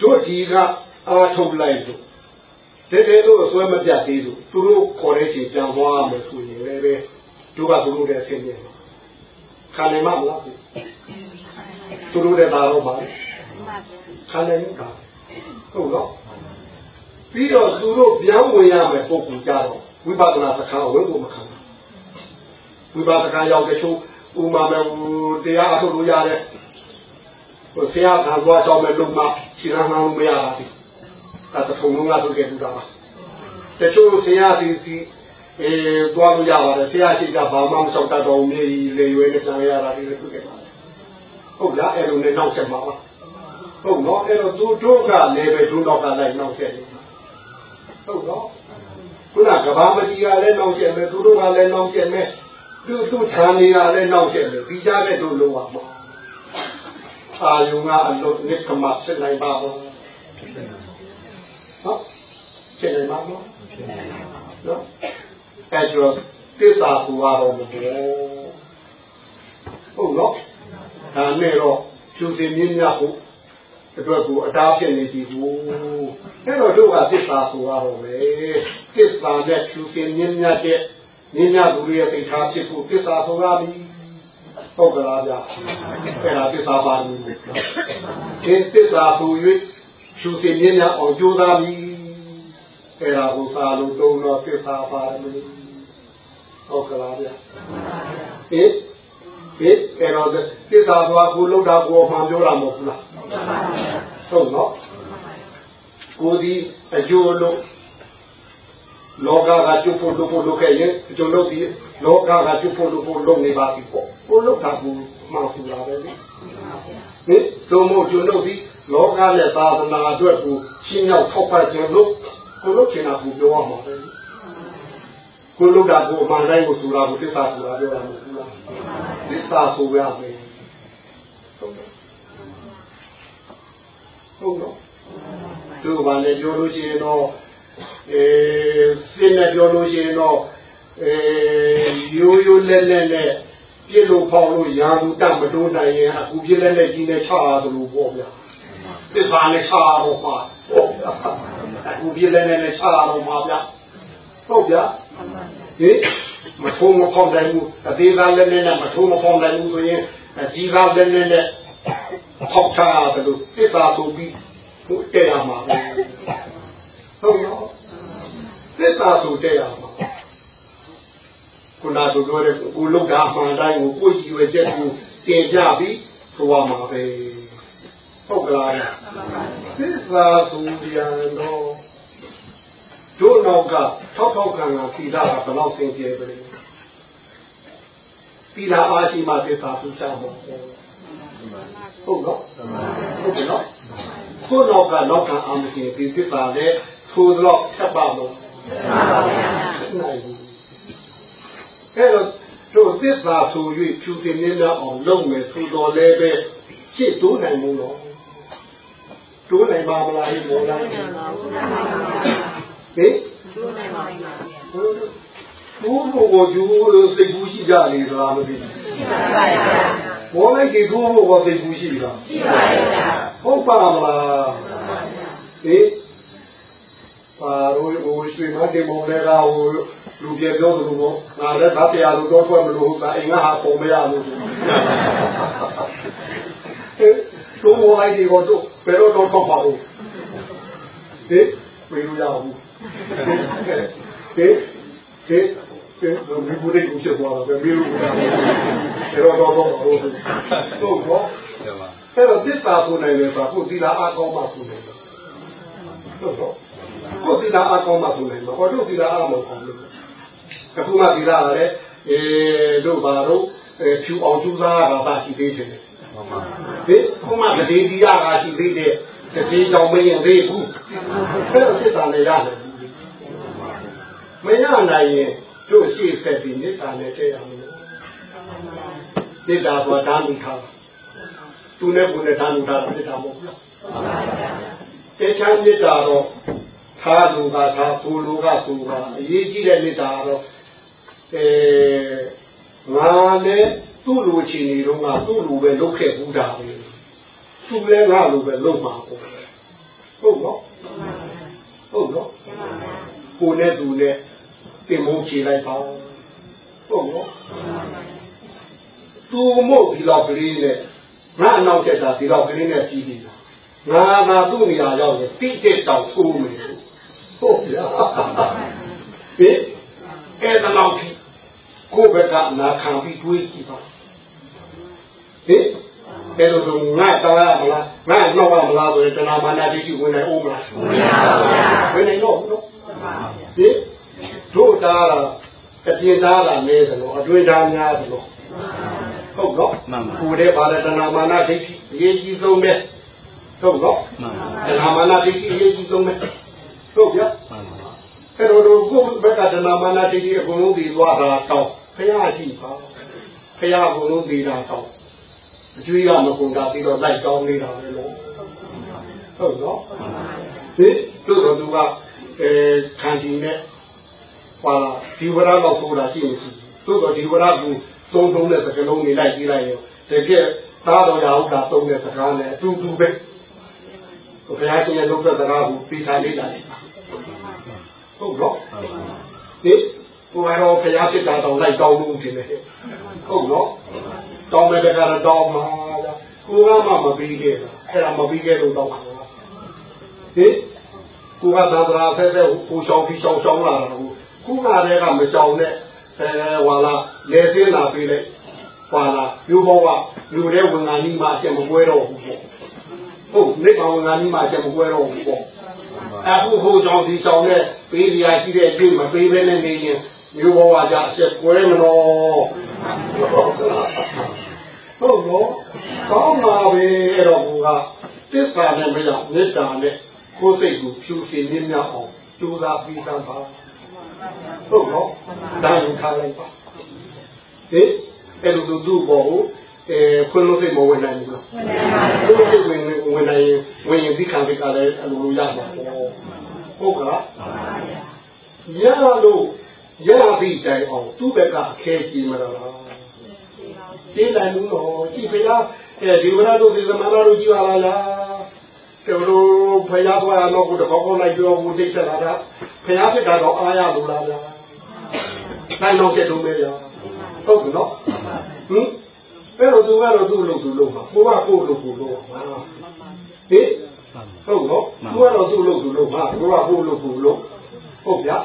တို့ဒီကအားထုတ်လိုက်လို့တကယ်လို့အစွဲမပြတ်သေးလို့သူတို့ခေါ်တဲ့ချိန်ပြန်သွားရမယ်ဆိုရင်လည်းပဲတို့ကသူတို့ရဲ့ဆင်းရဲခံနိုင်မှာမလားသူတို့ရဲ့ဒါတော့ပါခံနိုင်တာဟုတ်တော့ ပြီးတော့သူတို့ပြန်ဝင်ရမယ်ပုံကူကြတော့ဝိပဿနာစခန်းဝင်ဖို့မခံဘူးဝိပဿနာရောက်တဲ့ချို့ဥမာမဲ့တရားအထုတ်လို့ရတယ်ဟိုဆရာကသွားကြောင်းမဲ့လုံးမခြေရမ်းအောင်မရပါဘူးအဲတထုံလုံးကထုတ်ခဲ့ဘူးတာပါတချို့ဆရာဒီဒီအဲသွားလို့ရပါတယ်ဆရာရှိကဘာမှမဆောက်တတ်တော့မြေကြီးလေရွယ်နဲ့ပြန်ရတာဒီလိုထုတ်ခဲ့ပါတယ်ဟုတ်လားအဲ့လိုနဲ့နောက်ဆက်မှာပါဟုတ်နော်အဲ့တော့သူတို့ကလည်းပဲသူတော့ကလိုက်နောက်ဆက်နေ ဟုတ်နော်ခုနကဘာမကြီးကလည်းနောက်ဆက်မယ်သူတို့ကလည်းနောက်ဆက်မယ်သူသူဌာနေရလည်းနောက်ဆက်မယ်ပြီးကြတဲ့တို့လုံးပါပေါ့အာယုံကအလို့နိကမဖြစ်နိုင်ပါဘူးဟုတ်ဖြစ်နိုင်ပါဘူးနော်အဲ့တော့သစ္စာကူရတော့မဟုတ်ဟုတ်နော်ဒါနဲ့တော့ဖြူစင်မြင့်မြတ်ဖို့ အတွက်ကိုအတားဖြစ်နေပြီဘူးအဲ့တော့တို့ကသစ္စာဆိုရတော့မယ်သစ္စာနဲ့ဖြူစင်မြင့်မြတ်တဲ့မြင့်မြတ်သူရဲ့သိထားဖြစ်ဖို့သစ္စာဆိုရပြီဟုတ်ကလားဗျာအဲ့ဒါသစ္စာပါဠိကိုဒီသစ္စာဆို၍ဖြူစင်မြင့်မြတ်အောင်ကြိုးစားပြီအဲ့ဒါကိုစာလို့သုံးတော့သစ္စာပါဠိဟုတ်ကလားဗျာဟင်ဟင်အဲ့တော့သစ္စာသွားကိုလောက်တာကိုမှန်ပြောတာမဟုတ်ဘူးလား ဟုတ်နော်ကိုဒီအကျိုးလို့လောကကကျွတ်ဖို့လို့ဖို့လုပ်ခဲ့ရင်အကျိုးလုပ်ပြီးလောကကကျွတ်ဖို့လို့ဖို့လုပ်နေပါပြီပေါ့ကိုလောက်တာကိုမှန်ဘူးလားပဲလေဟင်တို့မို့ကျွတ်လုပ်ပြီးလောကနဲ့သာသနာအတွက်ကိုရှင်းရောက်ထောက်ပတ်ခြင်းလို့ကိုလုပ်ချင်တာကိုပြောရမှာပဲကိုလုပ်တာကိုအမှန်တိုင်းကိုဆိုတာကိုသစ္စာဆိုတာပြောတာမဟုတ်ဘူးလားသစ္စာဆိုရမယ်ဟုတ်တယ် ဟုတ်တော့သူကလည်းပြောလို့ရှိရင်တော့အဲစင်နဲ့ပြောလို့ရှိရင်တော့အဲရိုးရိုးလက်လက်နဲ့ပြစ်လို့ဖောက်လို့ရာသူတတ်မတိုးနိုင်ရင်အခုပြစ်လက်လက်ကြီးနဲ့ချရသလိုပေါ့ဗျာသစ္စာနဲ့ချရတော့မှာဟုတ်ဗျာအခုပြစ်လက်လက်နဲ့ချရတော့မှာဗျာဟုတ်ဗျာဟင်မထုံးမဖောက်နိုင်ဘူးအသေးသားလက်နဲ့မထုံးမဖောက်နိုင်ဘူးဆိုရင်အကြီးသားလက်နဲ့ ဖောက်ချရတယ်လို့သစ္စာဆိုပြီးဟိုတဲ့ရမှာပဲဟုတ်ရောသစ္စာဆိုတဲ့ရမှာခုနကပြောတဲ့ကိုလုတ်တာအမှန်တိုင်းကိုကိုယ်ကြည့်ဝဲချက်ကိုတင်ကြပြီးဆိုရမှာပဲဟုတ်ကလားသစ္စာဆိုပြန်တော့တို့နောက်ကထောက်ထောက်ခံခံသီလကဘယ်လောက်သင်ကျဲပဲလဲသီလအားရှိမှသစ္စာဆိုကြမှာ ဟုတ်နော်ဟုတ်ကဲ့နော်ကိုနောက်ကနောက်ခံအာမရှိဒီသစ္စာနဲ့ထိုးတော့ဆက်ပါလို့နိုင်ဘူးအဲ့တော့တို့သစ္စာဆို၍ဖြူစင်နေတော့အောင်လုပ်မယ်ဆိုတော့လည်းပဲရှစ်တိုးနိုင်မှုတော့တိုးနိုင်ပါမလားဒီမောလားဟင်တိုးနိုင်ပါဘူးဘိုးဘိုးကယူစိတ်ဘူးရှိကြလေသလားမသိဘူးရှိပါပါဘုရား ဘောလိုက်ကြီးထိုးဖို့ကစိတ်ဘူးရှိလားရှိပါပါဟုတ်ပါမလားဟင်ပါရိုးဟိုရွှေမတေမောင်လည်းကဟိုလူပြေပြောသလိုပေါ့ငါလည်းဗတ်တရားလို့တော့ထွက်မလို့ဒါအိမ်ကဟာပုံမရလို့ဆိုတော့လိုက်ဒီတော့ဘယ်တော့တော့ထောက်ပါဘူးဟင်မရရဘူးဟင်ဟ င်ဟင်ဒီဘူရိကိုချက်သွားတော့မေးလို့ဘယ်တော့တော့တော့ဟုတ်တော့အဲ့တော့သစ္စာဆိုနိုင်တယ်ဆိုတာကိုသီလာအားကောင်းမှဆိုနိုင်တယ်ဟုတ်တော့ကိုသီလာအားကောင်းမှဆိုနိုင်မှာဟောတို့သီလာအားမကောင်းဘူးအခုမှသီလာရတယ်အဲတို့ဘာတို့ဖြူအောင်ကျူးစားတာပါရှိသေးတယ်ဟင်ခုမှကတိဒီရတာရှိသေးတယ်တတိကြောင့်မရင်သေးဘူးအဲ့တော့သစ္စာလည်းရတယ်မရနိုင်ရင် တို့ရှိဆက်ပြီးမေတ္တာနဲ့တည့်ရမယ်မေတ္တာဆိုတာဓာမိထားသူနဲ့ကိုယ်နဲ့ဓာမိထားတာမေတ္တာမဟုတ်ဘူးတေချာမေတ္တာတော့သာလူကသာသူလူကသူကအရေးကြီးတဲ့မေတ္တာတော့အဲငါနဲ့သူ့လူချင်နေတော့ငါသူ့လူပဲလုပ်ခဲ့ဘူးတာပဲသူလည်းငါလူပဲလုပ်မှာပေါ့ဟုတ်နော်ဟုတ်နော်ကိုနဲ့သူနဲ့ တင်မိုးချေလိုက်ပါဟုတ်နော်သူမို့ဒီလောက်ကလေးနဲ့ငါအနောက်ကျတာဒီလောက်ကလေးနဲ့ပြီးပြီငါငါသူ့နေရာရောက်ရင်တိတဲ့တောင်ထိုးမယ်ဟုတ်ဗျာဟင်အဲ့ဒါတော့ကိုယ့်ဘက်ကနာခံပြီးတွေးကြည့်ပါဟင်အဲ့လိုဆိုငါတောင်းရမလားငါနှောက်ရမလားဆိုရင်တဏမာနာတိဝင်နိုင်အောင်မလားဝင်နိုင်ပါဘူးဝင်နိုင်တော့နော်ဟင် တို့သားတာအပြင်းသားတာနဲတယ်လို့အတွင်းသားများတယ်လို့ဟုတ်တော့ကိုယ်တည်းပါတဲ့တဏမာနာဒိဋ္ဌိအရေးကြီးဆုံးပဲဟုတ်တော့တဏမာနာဒိဋ္ဌိအရေးကြီးဆုံးပဲဟုတ်ကြအဲ့တော့ကိုယ်ဘက်ကတဏမာနာဒိဋ္ဌိအကုန်လုံးပြီးသွားတာတောင်းဖရာရှိပါဖရာအကုန်လုံးပြီးတာတောင်းအကျွေးကမကုန်တာပြီးတော့လိုက်တောင်းနေတာပဲလို့ဟုတ်တော့ဟင်တို့တော့သူကအဲခံတီနဲ့ ပါလာဒီဝရတော့ဆိုတာရှိနေရှိသို့တော့ဒီဝရကိုသုံးသုံးတဲ့စကလုံးနေလိုက်ပြီးလိုက်ရောတကယ်သားတော်ရာဟုတ်တာသုံးတဲ့စကားနဲ့အတူတူပဲဘုရားရှင်ရဲ့လုပ်တဲ့စကားကိုပြီးထားလေးလာတယ်ဟုတ်တော့ဒီကိုယ်တော်ဘုရားဖြစ်တာတော့လိုက်တောင်းလို့ဖြစ်နေတယ်ဟုတ်တော့တောင်းတဲ့ကတော့တောင်းမှာကိုကမှမပြီးခဲ့တာအဲ့ဒါမပြီးခဲ့လို့တောင်းတာဟင်ကိုကသံဃာဖက်ဖက်ဟိုရှောင်းပြီးရှောင်းရှောင်းလာတာကို ခုနတည်းကမရှောင်နဲ့အဲဝါလာလေစင်းလာပေးလိုက်ဝါလာလူဘောကလူတဲ့ဝင်ငါနီးမှအချက်မပွဲတော့ဘူးပေါ့ဟုတ်နိဗ္ဗာန်ဝင်ငါနီးမှအချက်မပွဲတော့ဘူးပေါ့အခုဟိုကြောင့်ဒီဆောင်နဲ့ပေးရရှိတဲ့အကျိုးမပေးဘဲနဲ့နေရင်မျိုးဘောကကြအချက်ပွဲမလို့ဟုတ်တော့ကောင်းပါပဲအဲ့တော့ဘုရားသစ္စာနဲ့မရမေတ္တာနဲ့ကိုယ်စိတ်ကိုဖြူစင်မြင့်မြတ်အောင်ကြိုးစားပြီးသားပါ ဟုတ်တော့ဒါရင်ထားလိုက်ပါဟင်အဲ့လိုသူ့ဘောကိုအဲခွင့်လို့စိတ်မဝင်နိုင်ဘူးလားဝင်နိုင်ပါဘူးခွင့်လို့စိတ်ဝင်ဝင်နိုင်ရင်ဝင်ရင်ဒီခံပြီးကလည်းအလိုလိုရမှာပေါ့ဟုတ်ကလားရလို့ရပြီးတိုင်အောင်သူ့ဘက်ကအခဲကြီးမလားဒီတိုင်းဘူးတော့ကြည့်ဖရားအဲဒီဝရတို့ဒီသမဏတို့ကြည့်ပါလား ကျတို့ဖရားသွားတော့ကိုတော့ကောင်းလိုက်ပြောဘူးတိတ်ဆက်လာတာဖရားဖြစ်တာတော့အားရလို့လားဗျာနိုင်တော့ကျတော့မေးရဟုတ်ကဲ့နော်ဟင်အဲ့တော့သူကတော့သူ့လို့သူ့လို့ပါကိုကကိုလို့ကိုလို့ပါဟင်ဟုတ်နော်သူကတော့သူ့လို့သူ့လို့ပါကိုကကိုလို့ကိုလို့ဟုတ်ဗျာ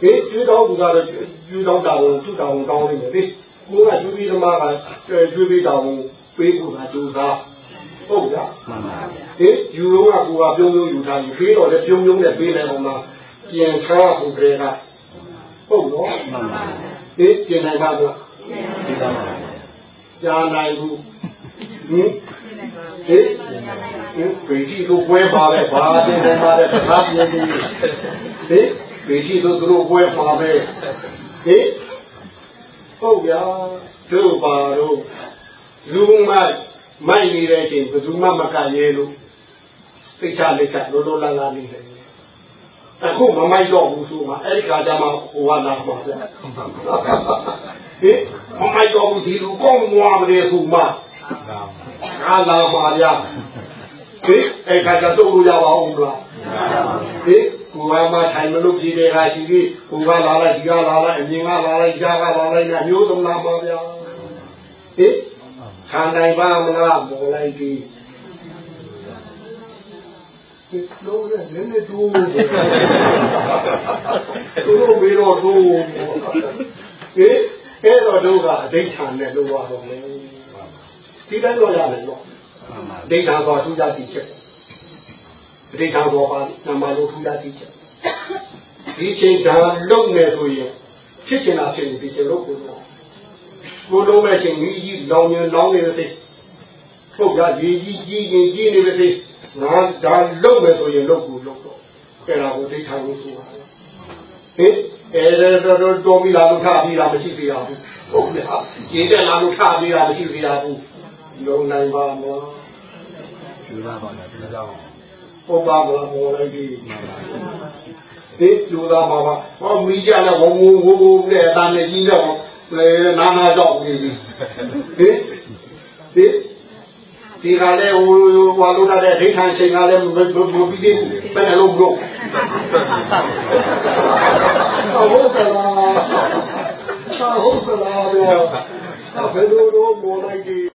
ဟင်ကျွေးတော်သူကတော့ကျွေးတော်တာဝန်သူ့တာဝန်ကောင်းနေတယ်လေကိုကကျွေးပြီးသမားကကျွေးပြီးတာဝန်ပေးဖို့ကကြိုးစား ဟုတ်ဗျာမှန်ပါဗျာဟင်ယူတော့ကကိုကပြုံးပြုံးယူထားယူပေးတော့လည်းပြုံးပြုံးနဲ့ပေးနိုင်အောင်လားပြင်ထားဖို့ကလေးကဟုတ်နော်မှန်ပါဟင်ပြင်နိုင်ပါမလားပြင်ပါပါကြားနိုင်ဘူးဟင်ဟင်ဟင်ပေကြီးတို့ပွဲပါပဲဘာတင်နေပါလဲတခါပြင်းပြီးဟင်ပေကြီးတို့တို့ပွဲပါပဲဟင်ဟုတ်ဗျာတို့ပါတော့လူမိုက် မိုက်နေတဲ့အချိန်ဘယ်သူမှမကရဲလို့သိချလက်ချလောလောလာလာနေတယ်အခုမမိုက်တော့ဘူးဆိုမှအဲ့ဒီခါကျမှဟိုကလာမှာဗျာဟင်မမိုက်တော့ဘူးဒီလူကောင်းမွားမလဲဆိုမှငါလာပါဗျာဟင်အဲ့ခါကျတော့လို့ရပါအောင်မလားဟင်ကိုကမှထိုင်မလို့ကြည့်တဲ့ခါရှိပြီးကိုကလာလိုက်ဒီကလာလိုက်အမြင်ကလာလိုက်ကြားကလာလိုက်နဲ့မျိုးစုံလာပါဗျာဟင် ခံနိုင်ပါမလားမော်လိုက်ဒီဒီလိုနဲ့နည်းနည်းတူသူတို့မေတော့တူဟင်အဲ့တော့တို့ကအဋ္ဌာန်နဲ့လို့ရတော့မယ်ဒီတိုင်းတော့ရတယ်တော့ဒိဋ္ဌာန်ဆိုသူရတိချက်အဋ္ဌာန်ဆိုပါနမလို့သူရတိချက်ဒီချိန်ဒါလုံနေဆိုရင်ဖြစ်ချင်တာဖြစ်နေဒီချိန်လို့ကိုတော့ ကိုလုံးမဲ့ချိန်ကြီးကြီးလောင်ရင်လောင်နေတဲ့ဟုတ်ကြရေကြီးကြီးရင်ကြီးနေတဲ့ငါဒါလုံမယ်ဆိုရင်လုံကိုလုံတော့အဲ့ဒါကိုဒိဋ္ဌာန်ကိုဆိုပါဟင်အဲဒါတော့တော်ပြီလားလို့ထားပြီးတာမရှိသေးဘူးဟုတ်လားရေတက်လာလို့ထားပြီးတာမရှိသေးဘူးလုံနိုင်ပါမလားကျူးသားပါလားဒီကြောင်ဟုတ်ပါမလားမော်လိုက်ပြီဒီလူသားပါပါဟောမိကြလည်းဝုံဝုံဝုံဝုံနဲ့အတန်နဲ့ကြီးတော့ လေနာနာတော့ပြီဟင်ဒီဒီကလည်းဟိုဟွာလို့တဲ့ဒိဋ္ဌာန်ချိန်ကလည်းမပြီးသေးဘူးဘယ်နဲ့လို့ဘလို့ဟုတ်ကဲ့လားဟုတ်ကဲ့လားဘယ်လိုတော့မော်လိုက်ပြီ